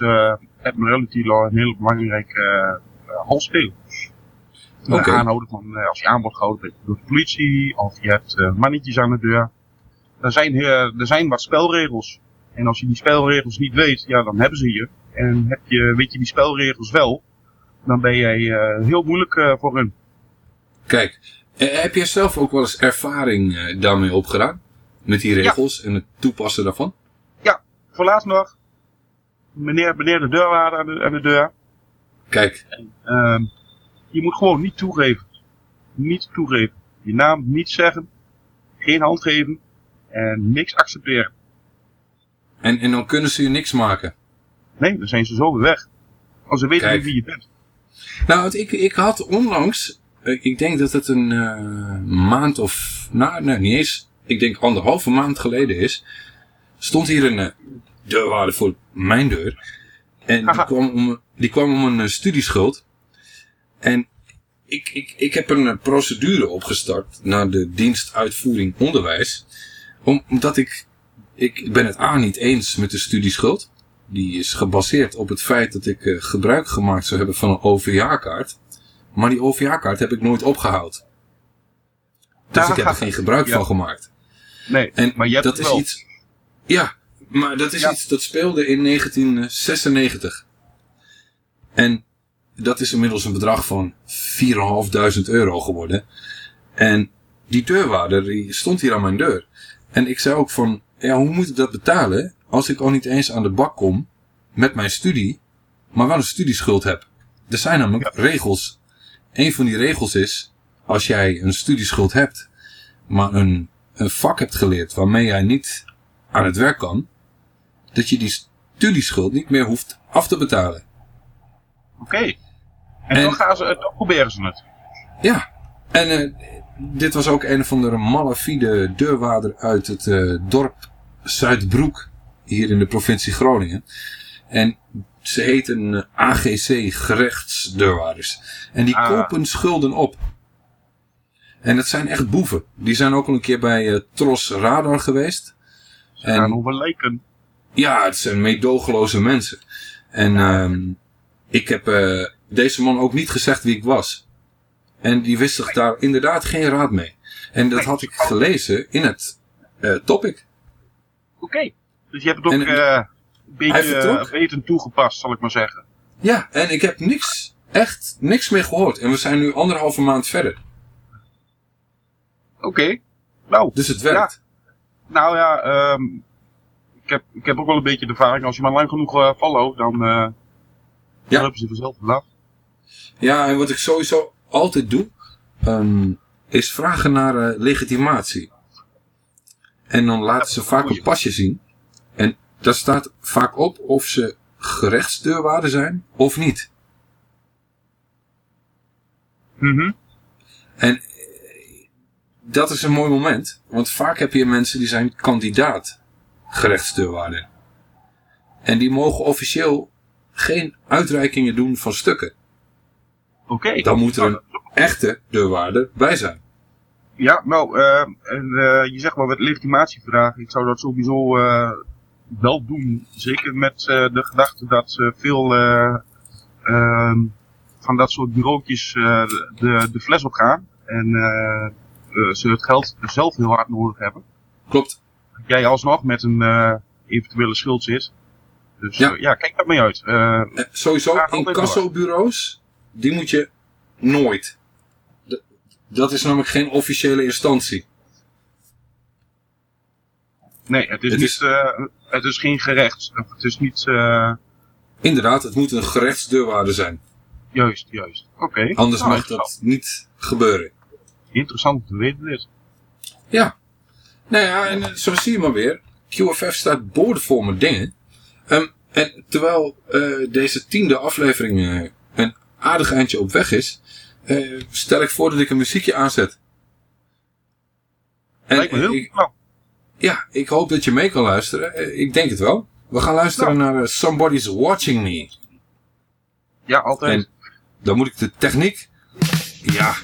admiralty law een heel belangrijke eh, rol speelt. Oké. Okay. Aanhouden van eh, als je aan wordt gehouden door de politie of je hebt eh, mannetjes aan de deur. Er zijn, eh, er zijn wat spelregels. En als je die spelregels niet weet, ja, dan hebben ze je. En heb je, weet je die spelregels wel, dan ben jij eh, heel moeilijk eh, voor hun. Kijk, eh, heb jij zelf ook wel eens ervaring eh, daarmee opgedaan? Met die regels en het toepassen daarvan? Ja, voor laatst nog. Meneer, meneer de deurwaarder aan de, aan de deur. Kijk, Ehm, je moet gewoon niet toegeven. Niet toegeven. Je naam niet zeggen. Geen hand geven. En niks accepteren. en, en dan kunnen ze je niks maken. Nee, dan zijn ze zo weer weg. Als ze weten Kijk. niet wie je bent. Nou, ik, ik had onlangs, eh, ik denk dat het een eh, maand of, nou, nee, niet eens, ik denk anderhalve maand geleden is, stond hier een eh, deurwaarder voor mijn deur. En die kwam om, die kwam om een eh, studieschuld. En ik, ik, ik heb een eh, procedure opgestart naar de dienst uitvoering onderwijs. Om- Omdat ik, ik ben het A niet eens met de studieschuld. Die is gebaseerd op het feit dat ik eh, gebruik gemaakt zou hebben van een OVA-kaart. Maar die OVA-kaart heb ik nooit opgehaald. Dus ik heb er geen gebruik van gemaakt. Nee, en maar je hebt dat is wel. iets. Ja, maar dat is iets dat speelde in 1996. En dat is inmiddels een bedrag van 4.500 euro geworden. En die deurwaarder die stond hier aan mijn deur. En ik zei ook van, ja, hoe moet ik dat betalen als ik al niet eens aan de bak kom met mijn studie, maar wel een studieschuld heb? Er zijn namelijk regels. Een van die regels is, als jij een studieschuld hebt, maar een, een vak hebt geleerd waarmee jij niet aan het werk kan, dat je die studieschuld niet meer hoeft af te betalen. Oké. En, dan gaan ze het, dan proberen ze het. Ja, en eh, dit was ook een van de malafide deurwaarder uit het eh, dorp Zuidbroek, hier in de provincie Groningen. En ze heten eh, AGC gerechtsdeurwaarders. En die Ah. kopen schulden op. En dat zijn echt boeven. Die zijn ook al een keer bij Tros Radar geweest. En hoeveel lijken? Ja, het zijn meedogenloze mensen. En ehm, ik heb eh, deze man ook niet gezegd wie ik was. En die wist zich daar inderdaad geen raad mee. En dat had ik gelezen in het eh, topic. Oké. Dus je hebt het ook En- eh, een beetje weten toegepast, zal ik maar zeggen. Ja, en ik heb niks, echt niks meer gehoord. En we zijn nu anderhalve maand verder. Oké. Nou. Dus het werkt. Nou ja, ehm, ik, heb, ik heb ook wel een beetje de ervaring. Als je maar lang genoeg uh, dan, uh, hebben ze vanzelf vanaf. Ja, en wat ik sowieso altijd doe, ehm, is vragen naar eh, legitimatie. En dan laten ze vaak een pasje zien. En daar staat vaak op of ze gerechtsdeurwaarden zijn of niet. Mhm. En dat is een mooi moment. Want vaak heb je mensen die zijn kandidaat gerechtsdeurwaarder. En die mogen officieel geen uitreikingen doen van stukken. Oké. Dan moet er een echte deurwaarder bij zijn. Ja, nou, uh, en, uh, je zegt wel met legitimatievragen. Ik zou dat sowieso uh, wel doen. Zeker met de gedachte dat veel uh, van dat soort bureautjes de, de fles op gaan. En ze het geld zelf heel hard nodig hebben. Klopt. Jij alsnog met een uh, eventuele schuld zit. Dus ja, ja kijk dat mee uit. Uh, sowieso, incassobureaus, die moet je nooit. Dat is namelijk geen officiële instantie. Nee, het is, het niet, is, uh, het is geen gerechts. Het is niet... Uh... Inderdaad, het moet een gerechtsdeurwaarde zijn. Juist, juist. Oké. Okay. Anders nou, mag dat niet gebeuren. Interessant om te weten dit. Ja. Nou ja, en eh, zo zie je maar weer. QFF staat boordevol met dingen. Um, en terwijl eh, deze tiende aflevering eh, een aardig eindje op weg is, stel ik voor dat ik een muziekje aanzet. En, Lijkt me heel. Ja, ik hoop dat je mee kan luisteren. ik denk het wel. We gaan luisteren nou. naar Somebody's Watching Me. Ja, altijd. En dan moet ik de techniek... Ja,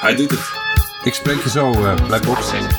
hij doet het. Ik spreek je zo, uh, blijf opzetten.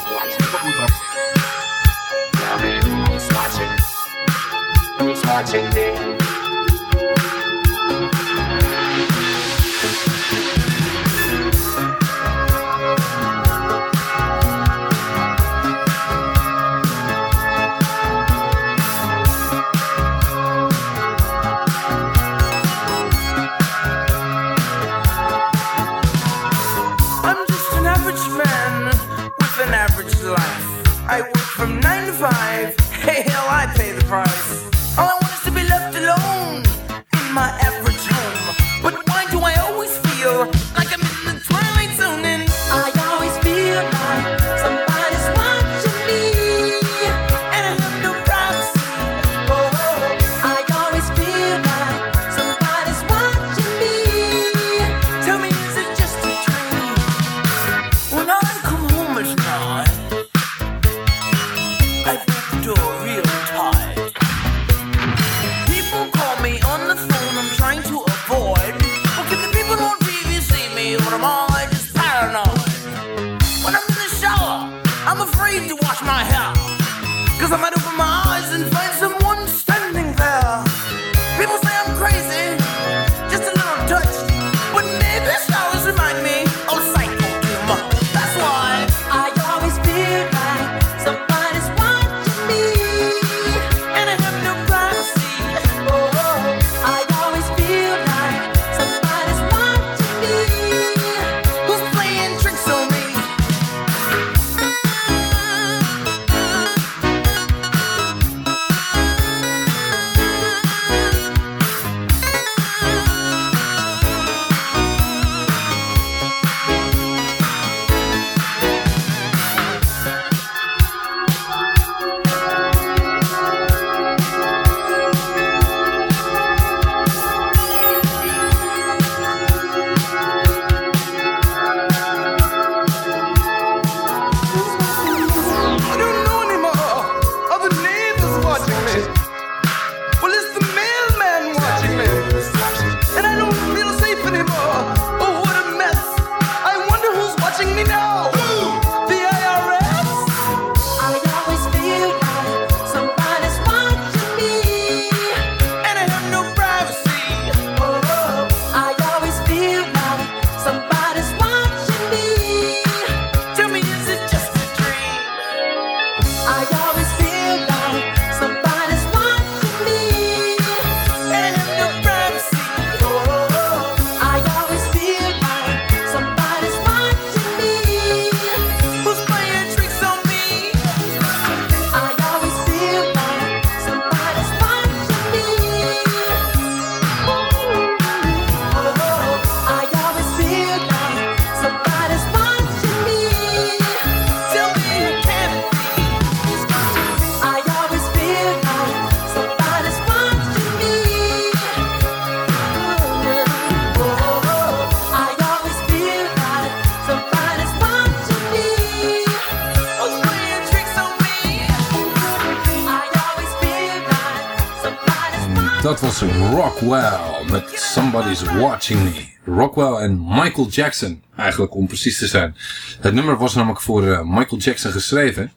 Dat was Rockwell met Somebody's Watching Me. Rockwell en Michael Jackson, eigenlijk om precies te zijn. Het nummer was namelijk voor eh, Michael Jackson geschreven.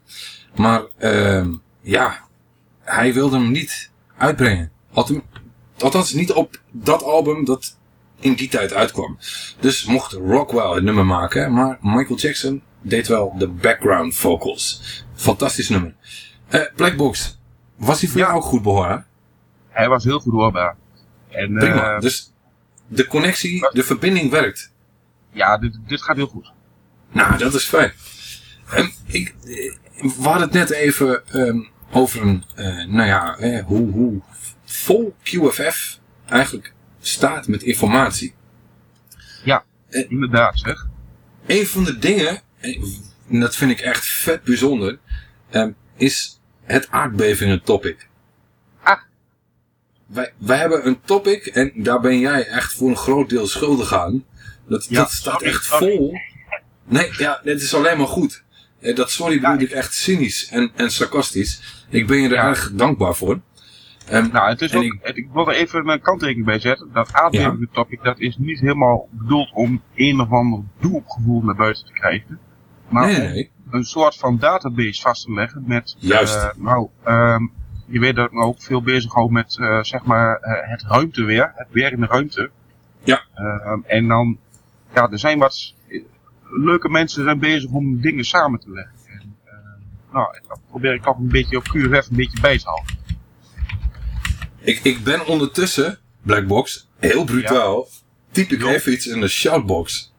Maar uh, ja, hij wilde hem niet uitbrengen. Had hem, althans niet op dat album dat in die tijd uitkwam. Dus mocht Rockwell het nummer maken, maar Michael Jackson deed wel de background vocals. Fantastisch nummer. Uh, Blackbox, was hij voor jou ook goed behoren? hij was heel goed hoorbaar. En, Prima, eh, dus de connectie, de verbinding werkt. Ja, dit, dit gaat heel goed. Nou, dat is fijn. Ehm, ik, eh, we hadden het net even ehm, over een, eh, nou ja, hoe, hoe vol QFF eigenlijk staat met informatie. Ja, inderdaad zeg. Een van de dingen, en dat vind ik echt vet bijzonder, ehm, is het aardbevingen topic wij, hebben een topic en daar ben jij echt voor een groot deel schuldig aan. Dat, dat staat echt vol. Nee, ja, dit is alleen maar goed. Eh, dat sorry bedoel ja, ik echt cynisch en, en sarcastisch. Ik ben je er erg dankbaar voor. Ehm, nou, het is ik, wil er even een kanttekening bij zetten. Dat aardbeving topic, dat is niet helemaal bedoeld om een of ander doelgevoel naar buiten te krijgen. Maar een soort van database vast te leggen met, Juist. Eh, nou, um, je weet dat ik me ook veel bezig hou met, eh, zeg maar, eh, het ruimteweer. Het weer in de ruimte. Ja. Ehm, en dan, ja, er zijn wat eh, leuke mensen zijn bezig om dingen samen te leggen. En, nou, dat probeer ik toch een beetje op QFF een beetje bij te houden. Ik, ik ben ondertussen, Blackbox, heel brutaal, typ ik even iets in de shoutbox.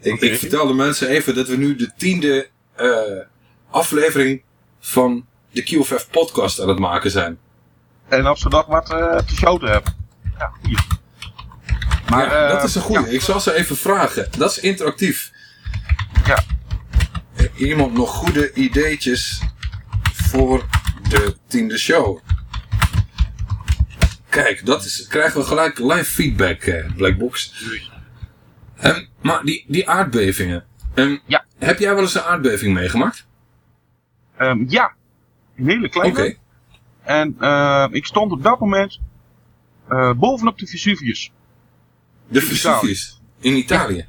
Ik, ik vertel de mensen even dat we nu de tiende aflevering van de QFF podcast aan het maken zijn. En of ze nog wat eh, te shouten hebben. Ja, goeie. Maar, ja, dat eh, is een goede. Ik zal ze even vragen. Dat is interactief. Ja. Iemand nog goede ideetjes voor de tiende show? Kijk, dat is, krijgen we gelijk live feedback, eh, Blackbox. Ehm, maar die, die aardbevingen. Ehm, Heb jij wel eens een aardbeving meegemaakt? Ehm, ja, een hele kleine. En eh, ik stond op dat moment eh, bovenop de Vesuvius. De Vesuvius? In Italië?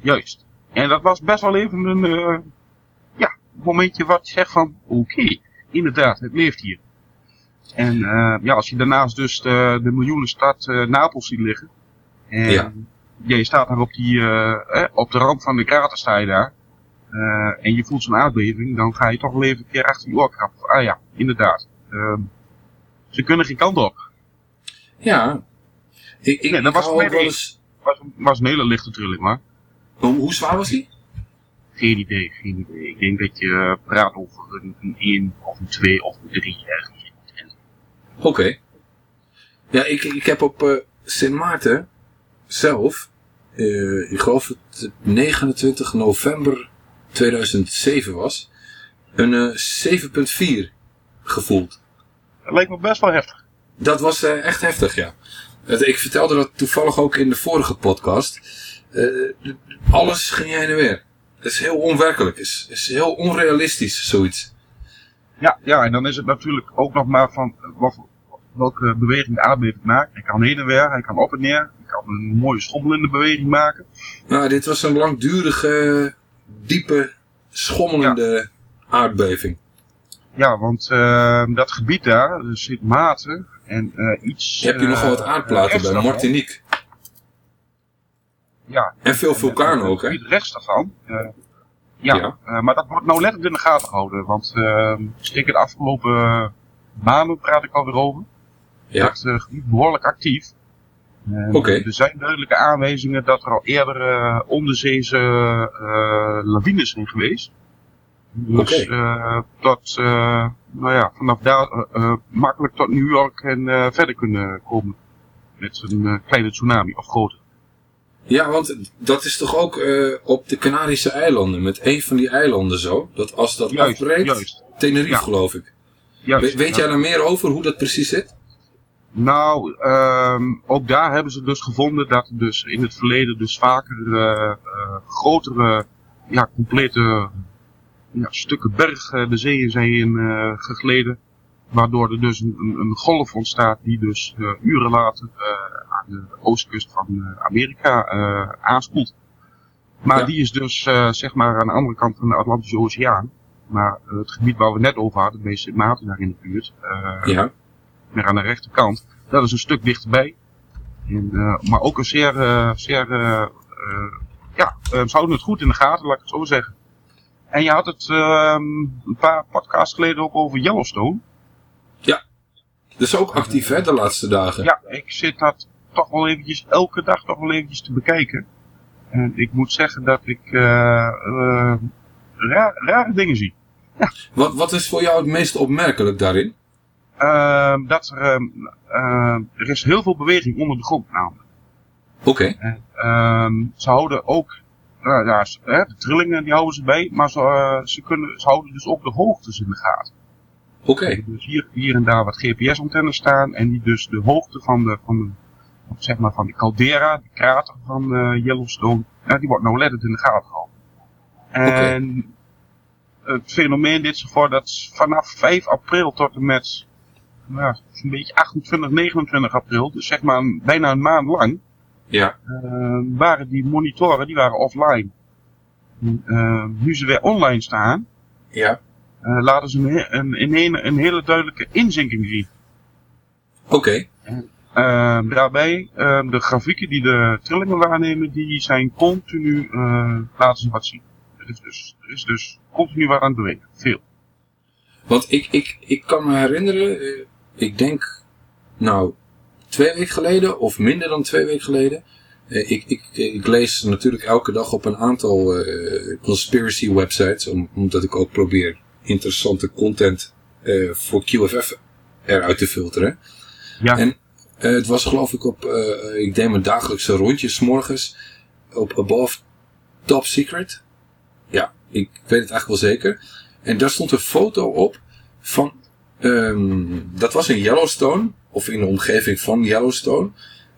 Juist. En dat was best wel even een eh, ja, momentje wat je zegt van oké, inderdaad, het leeft hier. En ja, als je daarnaast dus de, de miljoenenstad Napels ziet liggen. En Ja. ja, je staat daar op, die, eh, op de rand van de krater sta je daar. Eh, en je voelt zo'n aardbeving, dan ga je toch wel even een keer achter je oor krabben. Ah ja, inderdaad. Ehm, ze kunnen geen kant op. Ja. Ik, ik, nee, dat ik was eens- was, was een hele lichte trilling, maar. Hoe, hoe zwaar was die? Geen idee, geen idee. Ik denk dat je praat over een, een 1 of een 2 of een 3 ergens. Oké. Ja, ik, ik heb op eh, Sint Maarten zelf, eh, ik geloof het 29 november 2007 was, een eh 7.4 gevoeld. Dat lijkt me best wel heftig. Dat was eh, echt heftig, ja. Ik vertelde dat toevallig ook in de vorige podcast. Eh, alles ging heen en weer. Het is heel onwerkelijk. Het is, is heel onrealistisch, zoiets. Ja, ja, en dan is het natuurlijk ook nog maar van eh, wat, welke beweging de aardbeving maakt. Hij kan heen en weer, hij kan op en neer. Hij kan een mooie schommelende beweging maken. Nou, dit was een langdurige, diepe, schommelende aardbeving. Ja, want eh, dat gebied daar, dus Sint Maarten en eh, iets... Je hebt hier nogal wat eh, aardplaten bij. Martinique. Ja. En veel vulkanen ook, hè? Het rechts daarvan. ja, maar dat wordt nou letterlijk in de gaten gehouden. Want zeker de afgelopen maanden praat ik alweer over. Ja. Dat gebied behoorlijk actief. En Oké. Er zijn duidelijke aanwijzingen dat er al eerder eh, onderzeese eh, lawines zijn geweest. Dus eh, dat, nou ja, vanaf daar makkelijk tot New York en verder kunnen komen. Met een kleine tsunami of groter. Ja, want dat is toch ook op de Canarische eilanden, met een van die eilanden zo, dat als dat Juist, afbreekt, juist. Tenerife Ja. geloof ik. Juist, We- weet ja. jij daar meer over, hoe dat precies zit? Nou, ehm, ook daar hebben ze dus gevonden dat er dus in het verleden dus vaker eh, eh, grotere, ja, complete ja, stukken berg eh, de zeeën zijn in gegleden. Waardoor er dus een, een, golf ontstaat die dus uren later aan de oostkust van Amerika aanspoelt. Maar Ja. die is dus zeg maar aan de andere kant van de Atlantische Oceaan. Maar het gebied waar we net over hadden, Sint Maarten daar in de buurt. Ja. Meer aan de rechterkant. Dat is een stuk dichterbij. En, eh, maar ook een zeer, eh, zeer eh, ja, ze houden het goed in de gaten, laat ik het zo zeggen. En je had het ehm, een paar podcasts geleden ook over Yellowstone. Dat is ook actief, hè, de laatste dagen. Ja, ik zit dat toch wel eventjes, elke dag toch wel eventjes te bekijken. En ik moet zeggen dat ik raar- rare dingen zie. Wat, wat is voor jou het meest opmerkelijk daarin? Ehm, dat er, ehm, ehm, er is heel veel beweging onder de grond namelijk. Oké. Ehm, ze houden ook, nou ja, hè, de trillingen die houden ze bij, maar ze, eh, ze, kunnen, ze houden dus ook de hoogtes in de gaten. Oké. Dus hier, hier en daar wat GPS-antennes staan en die dus de hoogte van de, van de, zeg maar van de caldera, de krater van eh, Yellowstone, die wordt nou letterlijk in de gaten gehouden. En het fenomeen dit zich voor dat vanaf 5 april tot en met nou, zo'n beetje 28, 29 april, dus zeg maar een- bijna een maand lang, Ja. eh, waren die monitoren die waren offline. Eh, nu ze weer online staan, Ja. eh, laten ze een, een, een, een, een hele duidelijke inzinking zien. Oké. Daarbij, de grafieken die de trillingen waarnemen, die zijn continu, laten ze wat zien. Er is, dus, er is dus continu wat aan het bewegen. Veel. Want ik, ik, ik kan me herinneren, ik denk, nou, twee weken geleden of minder dan twee weken geleden. eh, ik, ik, ik lees natuurlijk elke dag op een aantal eh, conspiracy websites, om- omdat ik ook probeer interessante content eh, voor QFF eruit te filteren. Ja. En het was geloof ik op, ik deed mijn dagelijkse rondjes 's morgens op Above Top Secret. Ja, ik weet het eigenlijk wel zeker. En daar stond een foto op van, ehm, dat was in Yellowstone, of in de omgeving van Yellowstone.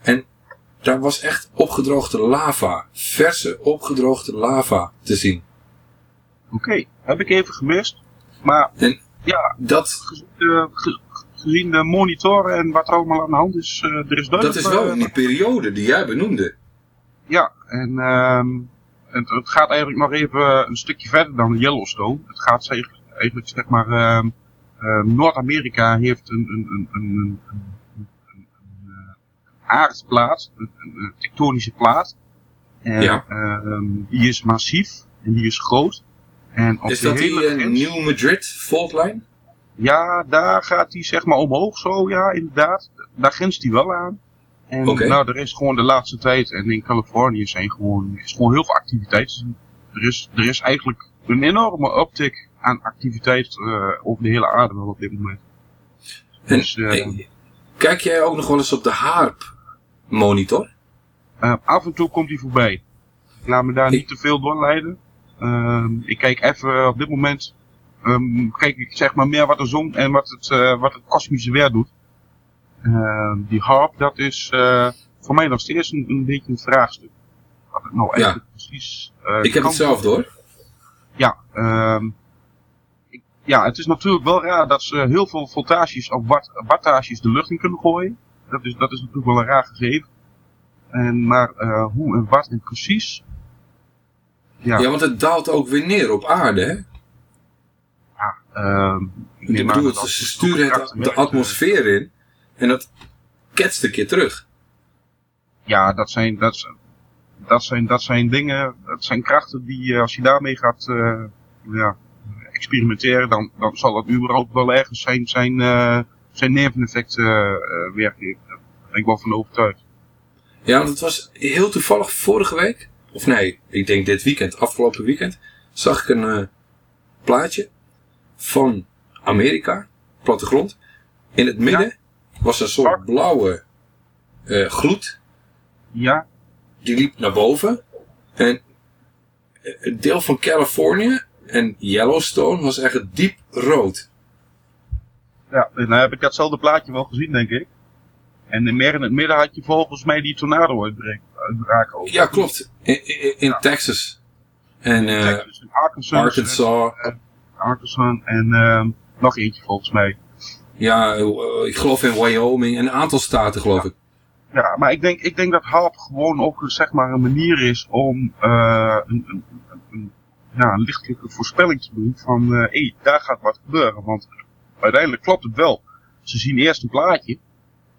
En daar was echt opgedroogde lava, verse opgedroogde lava te zien. Oké, heb ik even gemist. Maar ja, dat... gezien, de, gezien de monitoren en wat er allemaal aan de hand is, eh, er is Dat duidelijk... is wel eh, in die periode die jij benoemde. Ja, en ehm, het, het gaat eigenlijk nog even een stukje verder dan Yellowstone. Het gaat eigenlijk, zeg maar, ehm, eh, Noord-Amerika heeft een, een, een, een, eh, aardplaat, een, tektonische plaat. En ehm, die is massief en die is groot. En is dat die eh, New Madrid Fault line? Ja, daar gaat die zeg maar omhoog zo, ja, inderdaad. Daar grenst die wel aan. En nou, er is gewoon de laatste tijd, en in Californië zijn gewoon, is gewoon heel veel activiteit. Er is, er is eigenlijk een enorme uptick aan activiteit eh, over de hele aarde wel op dit moment. En, Dus, eh, eh, Kijk jij ook nog wel eens op de HARP monitor? af en toe komt hij voorbij. Ik laat me daar niet te veel door leiden. Ehm, ik kijk even op dit moment, ehm, kijk ik zeg maar meer wat de zon en wat het, wat het kosmische weer doet. Ehm, die harp, dat is voor mij nog steeds een, een beetje een vraagstuk. Wat het nou eigenlijk precies Ik heb het zelf door. Ja, ik- ja, het is natuurlijk wel raar dat ze heel veel voltages of watt, wattages de lucht in kunnen gooien. Dat is, dat is natuurlijk wel een raar gegeven. En, maar eh, hoe en wat en precies. Ja, Ja. want het daalt ook weer neer op aarde, hè? Ik aan bedoel, dat ze sturen het de atmosfeer in en dat ketst een keer terug. Ja, dat zijn, dat, zijn- dat, zijn, dat zijn dingen, dat zijn krachten die eh, als je daarmee gaat eh, ja, experimenteren, dan, dan zal dat überhaupt wel ergens zijn, zijn, eh, zijn neveneffecten eh werken. Daar ben ik wel van overtuigd. Ja, want het was heel toevallig vorige week, of nee, ik denk dit weekend, afgelopen weekend, zag ik een eh, plaatje van Amerika, plattegrond. In het midden was een soort blauwe eh, gloed. Ja. Die liep naar boven. En eh, het deel van Californië en Yellowstone was echt diep rood. Ja, nou heb ik datzelfde plaatje wel gezien, denk ik. En in- meer in het midden had je volgens mij die tornado uitbraak ook. Ja, klopt. In, in, in Texas. En eh, Texas, Arkansas. Arkansas. En, Arkansas en ehm, nog eentje volgens mij. Ja, eh, ik geloof in Wyoming en een aantal staten geloof ik. Ja, maar ik denk, ik denk dat HARP gewoon ook zeg maar een manier is om eh, een- ja, een lichtelijke voorspelling te doen van hé, hey, daar gaat wat gebeuren. Want uiteindelijk klopt het wel. Ze zien eerst een plaatje,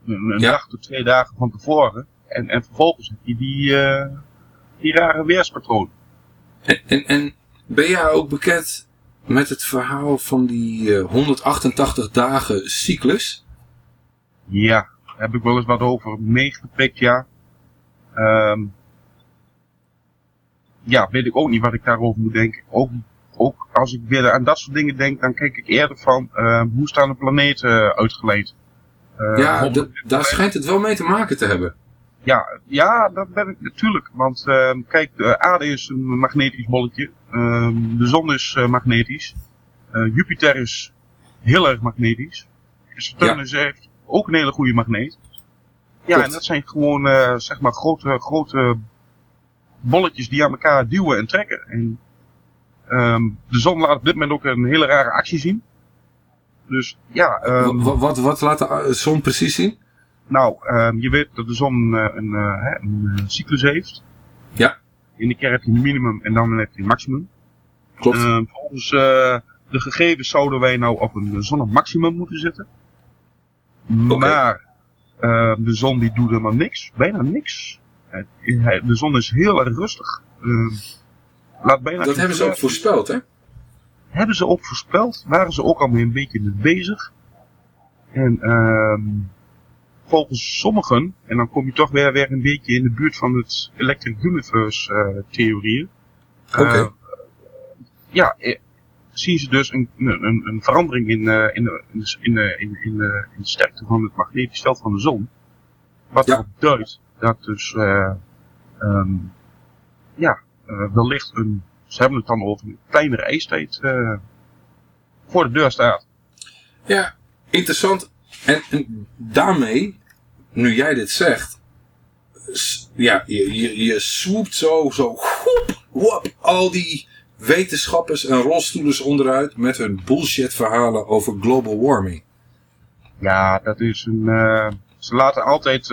een, een dag tot twee dagen van tevoren. En, en vervolgens heb je die, eh, die rare weerspatroon. En, en, en ben jij ook bekend met het verhaal van die eh, 188 dagen cyclus? Ja, daar heb ik wel eens wat over meegepikt, ja. Ehm, ja, weet ik ook niet wat ik daarover moet denken. Ook, ook als ik weer aan dat soort dingen denk, dan kijk ik eerder van ehm, hoe staan de planeten uitgeleid. Eh, ja, honderd- d- daar schijnt het wel mee te maken te hebben. ja, ja, dat ben ik natuurlijk. Want ehm, kijk, de aarde is een magnetisch bolletje. Ehm, de zon is magnetisch. Jupiter is heel erg magnetisch. Saturnus heeft ook een hele goede magneet. Ja, Klopt. en dat zijn gewoon, zeg maar, grote, grote bolletjes die aan elkaar duwen en trekken. En Ehm, de zon laat op dit moment ook een hele rare actie zien. Dus ja. ehm, Wat, wat, wat laat de uh, zon precies zien? Nou, ehm, je weet dat de zon eh, een, eh, een eh, cyclus heeft. Ja. In die keer heb je een minimum en dan heb je een maximum. Klopt. Volgens eh, de gegevens zouden wij nou op een zonnemaximum moeten zitten. Maar de zon die doet helemaal niks. Bijna niks. De zon is heel erg rustig. Ehm, laat bijna Dat hebben ze ook voorspeld, hè? hebben ze ook voorspeld. Waren ze ook al mee een beetje mee bezig. En ehm, volgens sommigen, en dan kom je toch weer, weer een beetje in de buurt van het Electric Universe eh, theorieën. Oké. Eh, ja, eh, zien ze dus een, een, een verandering in, eh, in, de, in, de, in, de, in, de, in de sterkte van het magnetisch veld van de zon. Wat erop duidt dat dus, eh, ehm, ja, eh, wellicht een, ze hebben het dan over een kleinere ijstijd eh, voor de deur staat. Ja, interessant. En, en daarmee, nu jij dit zegt, ja, je, je, je swoept zo, zo, woep, woep, al die wetenschappers en rolstoelers onderuit met hun bullshit verhalen over global warming. Ja, dat is een. ze laten altijd.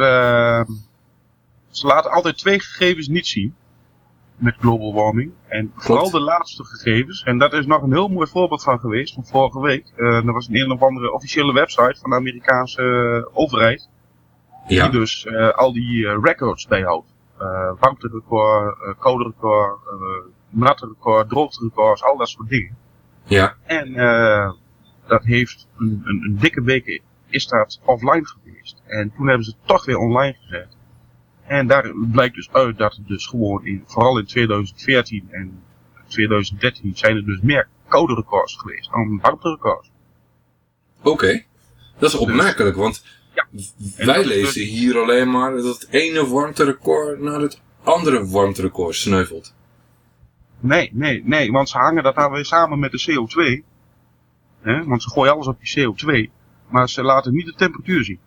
Ze laten altijd twee gegevens niet zien. Met global warming. En vooral de laatste gegevens. En dat is nog een heel mooi voorbeeld van geweest. Van vorige week. Eh er was een een of andere officiële website van de Amerikaanse eh, overheid. Ja. Die dus eh, al die records bijhoudt. Warmterecord, natterecord, droogterecords, al dat soort dingen. Ja. En dat heeft een, een, een dikke week is dat offline geweest. En toen hebben ze het toch weer online gezet. En daar blijkt dus uit dat het dus gewoon in, vooral in 2014 en 2013 zijn er dus meer koude records geweest dan warmterecords. Oké, dat is opmerkelijk, want wij lezen hier alleen maar dat het ene warmterecord naar het andere warmterecord sneuvelt. Nee, nee, nee, want ze hangen dat daar weer samen met de CO2. Hè? Want ze gooien alles op die CO2. Maar ze laten niet de temperatuur zien.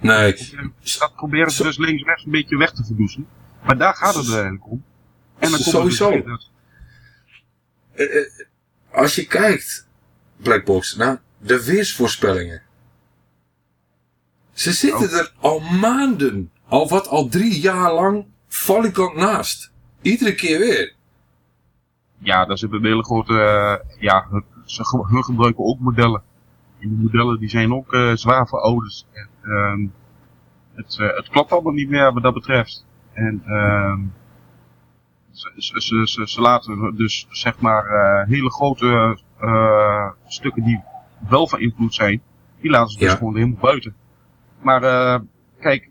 Nee. Dat proberen ze dus links-rechts een beetje weg te verdoezelen. Maar daar gaat het eigenlijk om. En dan komt dus Sowieso. dat- Eh, eh, Als je kijkt, Blackbox, naar de weersvoorspellingen. Ze zitten er al maanden, al wat, al drie jaar lang, valikant naast. Iedere keer weer. Ja, daar zitten een hele grote... eh, ja, ze, hun gebruiken ook modellen. En die modellen die zijn ook eh, zwaar verouderd. En, ehm, het, eh, het klopt allemaal niet meer wat dat betreft. En ehm, ze, ze, ze, ze, laten dus zeg maar eh, hele grote stukken die wel van invloed zijn, die laten ze dus gewoon helemaal buiten. Maar kijk,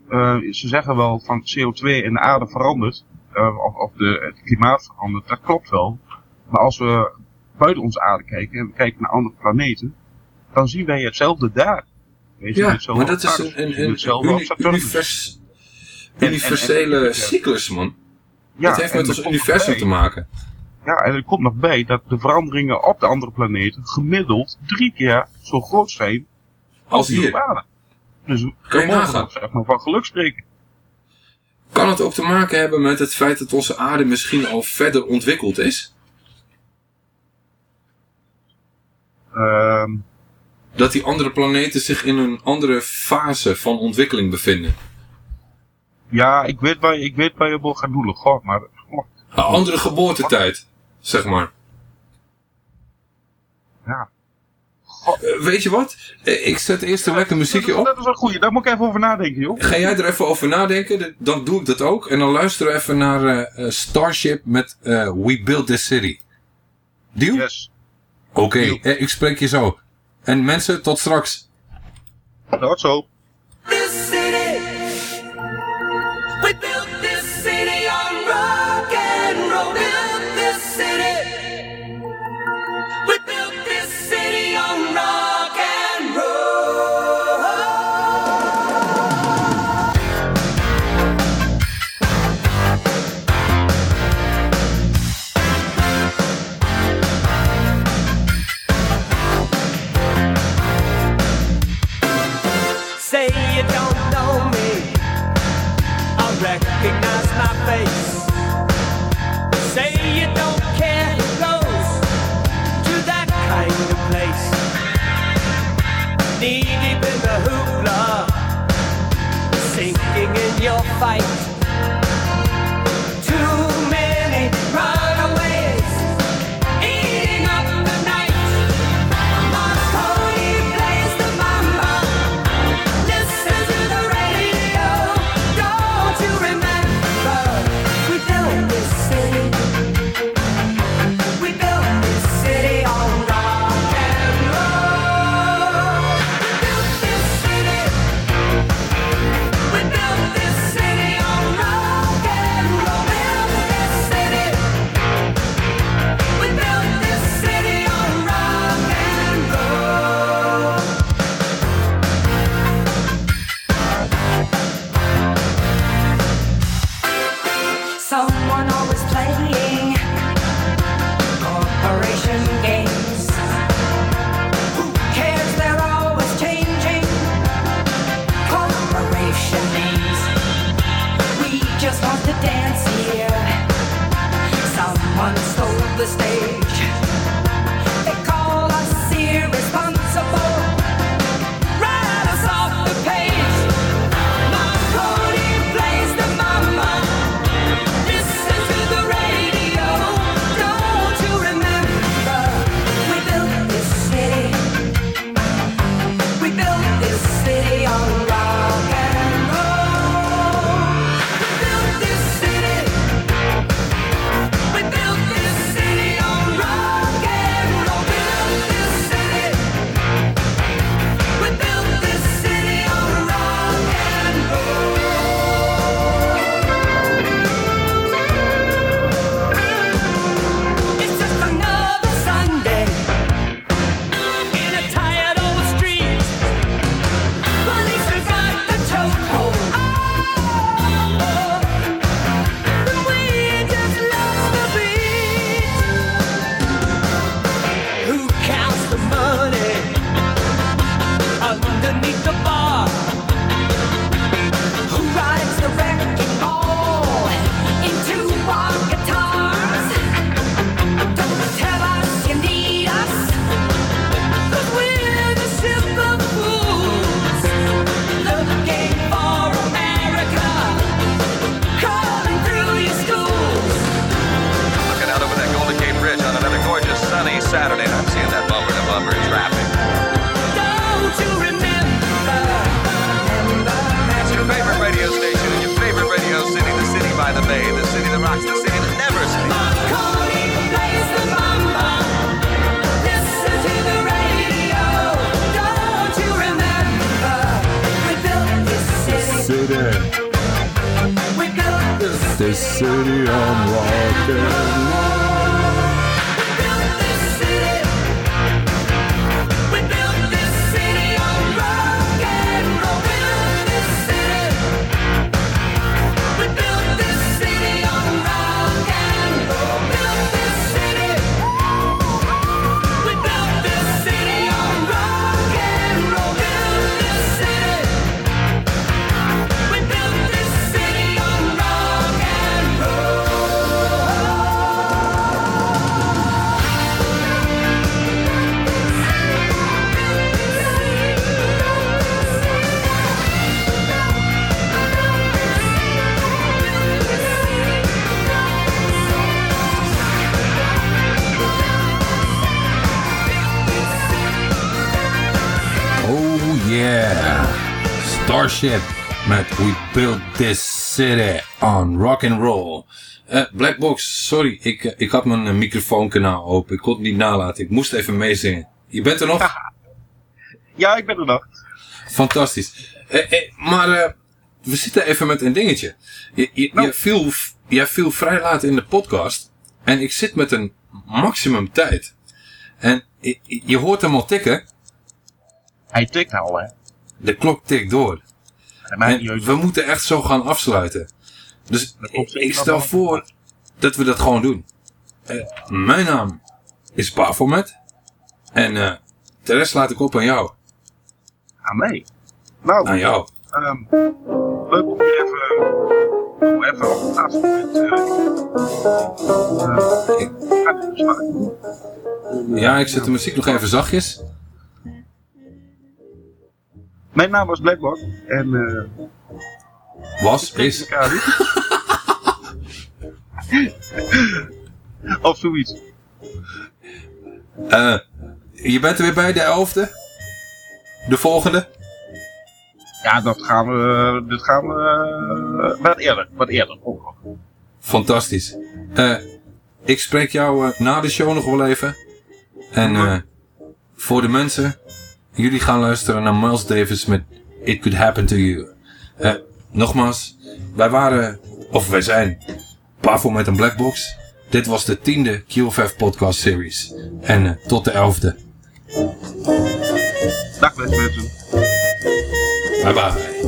ze zeggen wel van CO2 en de aarde verandert, of, of de, het klimaat verandert, dat klopt wel. Maar als we buiten onze aarde kijken en we kijken naar andere planeten, dan zien wij hetzelfde daar. Weet je, Ja, hetzelfde maar dat is een, een, En- en- universele en- cyclus, man. Ja, dat heeft met ons universum bij- te maken. Ja, en er komt nog bij dat de veranderingen op de andere planeten gemiddeld drie keer zo groot zijn als, hier. op aarde. Dus Kan je nagaan? nog, zeg maar, van geluk spreken. Kan het ook te maken hebben met het feit dat onze aarde misschien al verder ontwikkeld is? Ehm, Dat die andere planeten zich in een andere fase van ontwikkeling bevinden. ja, ik weet waar je, ik weet waar je op gaat doelen. Goh, maar Een andere geboortetijd, zeg maar. Ja. Eh, weet je wat? Eh, Ik zet eerst een lekker muziekje op. dat is een goeie. Daar moet ik even over nadenken, joh. Ga jij er even over nadenken? Dan doe ik dat ook. En dan luisteren we even naar eh, Starship met We Built This City. Deal? Yes. Oké, ik spreek je zo. En mensen, tot straks. Tot zo. fight. Ship met We Built This City on Rock and Roll. Uh, Blackbox, sorry, ik, eh, ik had mijn eh, microfoonkanaal open. Ik kon het niet nalaten. Ik moest even meezingen. Je bent er nog? Ja, ik ben er nog. Fantastisch. maar we zitten even met een dingetje. Je, je, nou. je viel, jij viel vrij laat in de podcast. En ik zit met een maximum tijd. En je, je hoort hem al tikken. Hij tikt al, hè? De klok tikt door. We moeten echt zo gaan afsluiten. Dus ik, stel voor dat we dat gewoon doen. Eh, mijn naam is Bafomet. En eh, de rest laat ik op aan jou. Aan mij? Nou, aan jou. Um, leuk om even, op het laatste moment ja, ik zet de muziek nog even zachtjes. Mijn naam was Blackboard. En eh Was, is. of zoiets. Eh, je bent er weer bij, de elfde? De volgende? Ja, dat gaan we, dat gaan we eh, wat eerder, wat eerder. Fantastisch. Ik spreek jou na de show nog wel even. En voor de mensen, jullie gaan luisteren naar Miles Davis met It Could Happen To You. Nogmaals, wij waren, of wij zijn, Pavo met een Blackbox. Dit was de tiende QFF podcast series. En eh, tot de elfde. Dag beste mensen. Bye bye.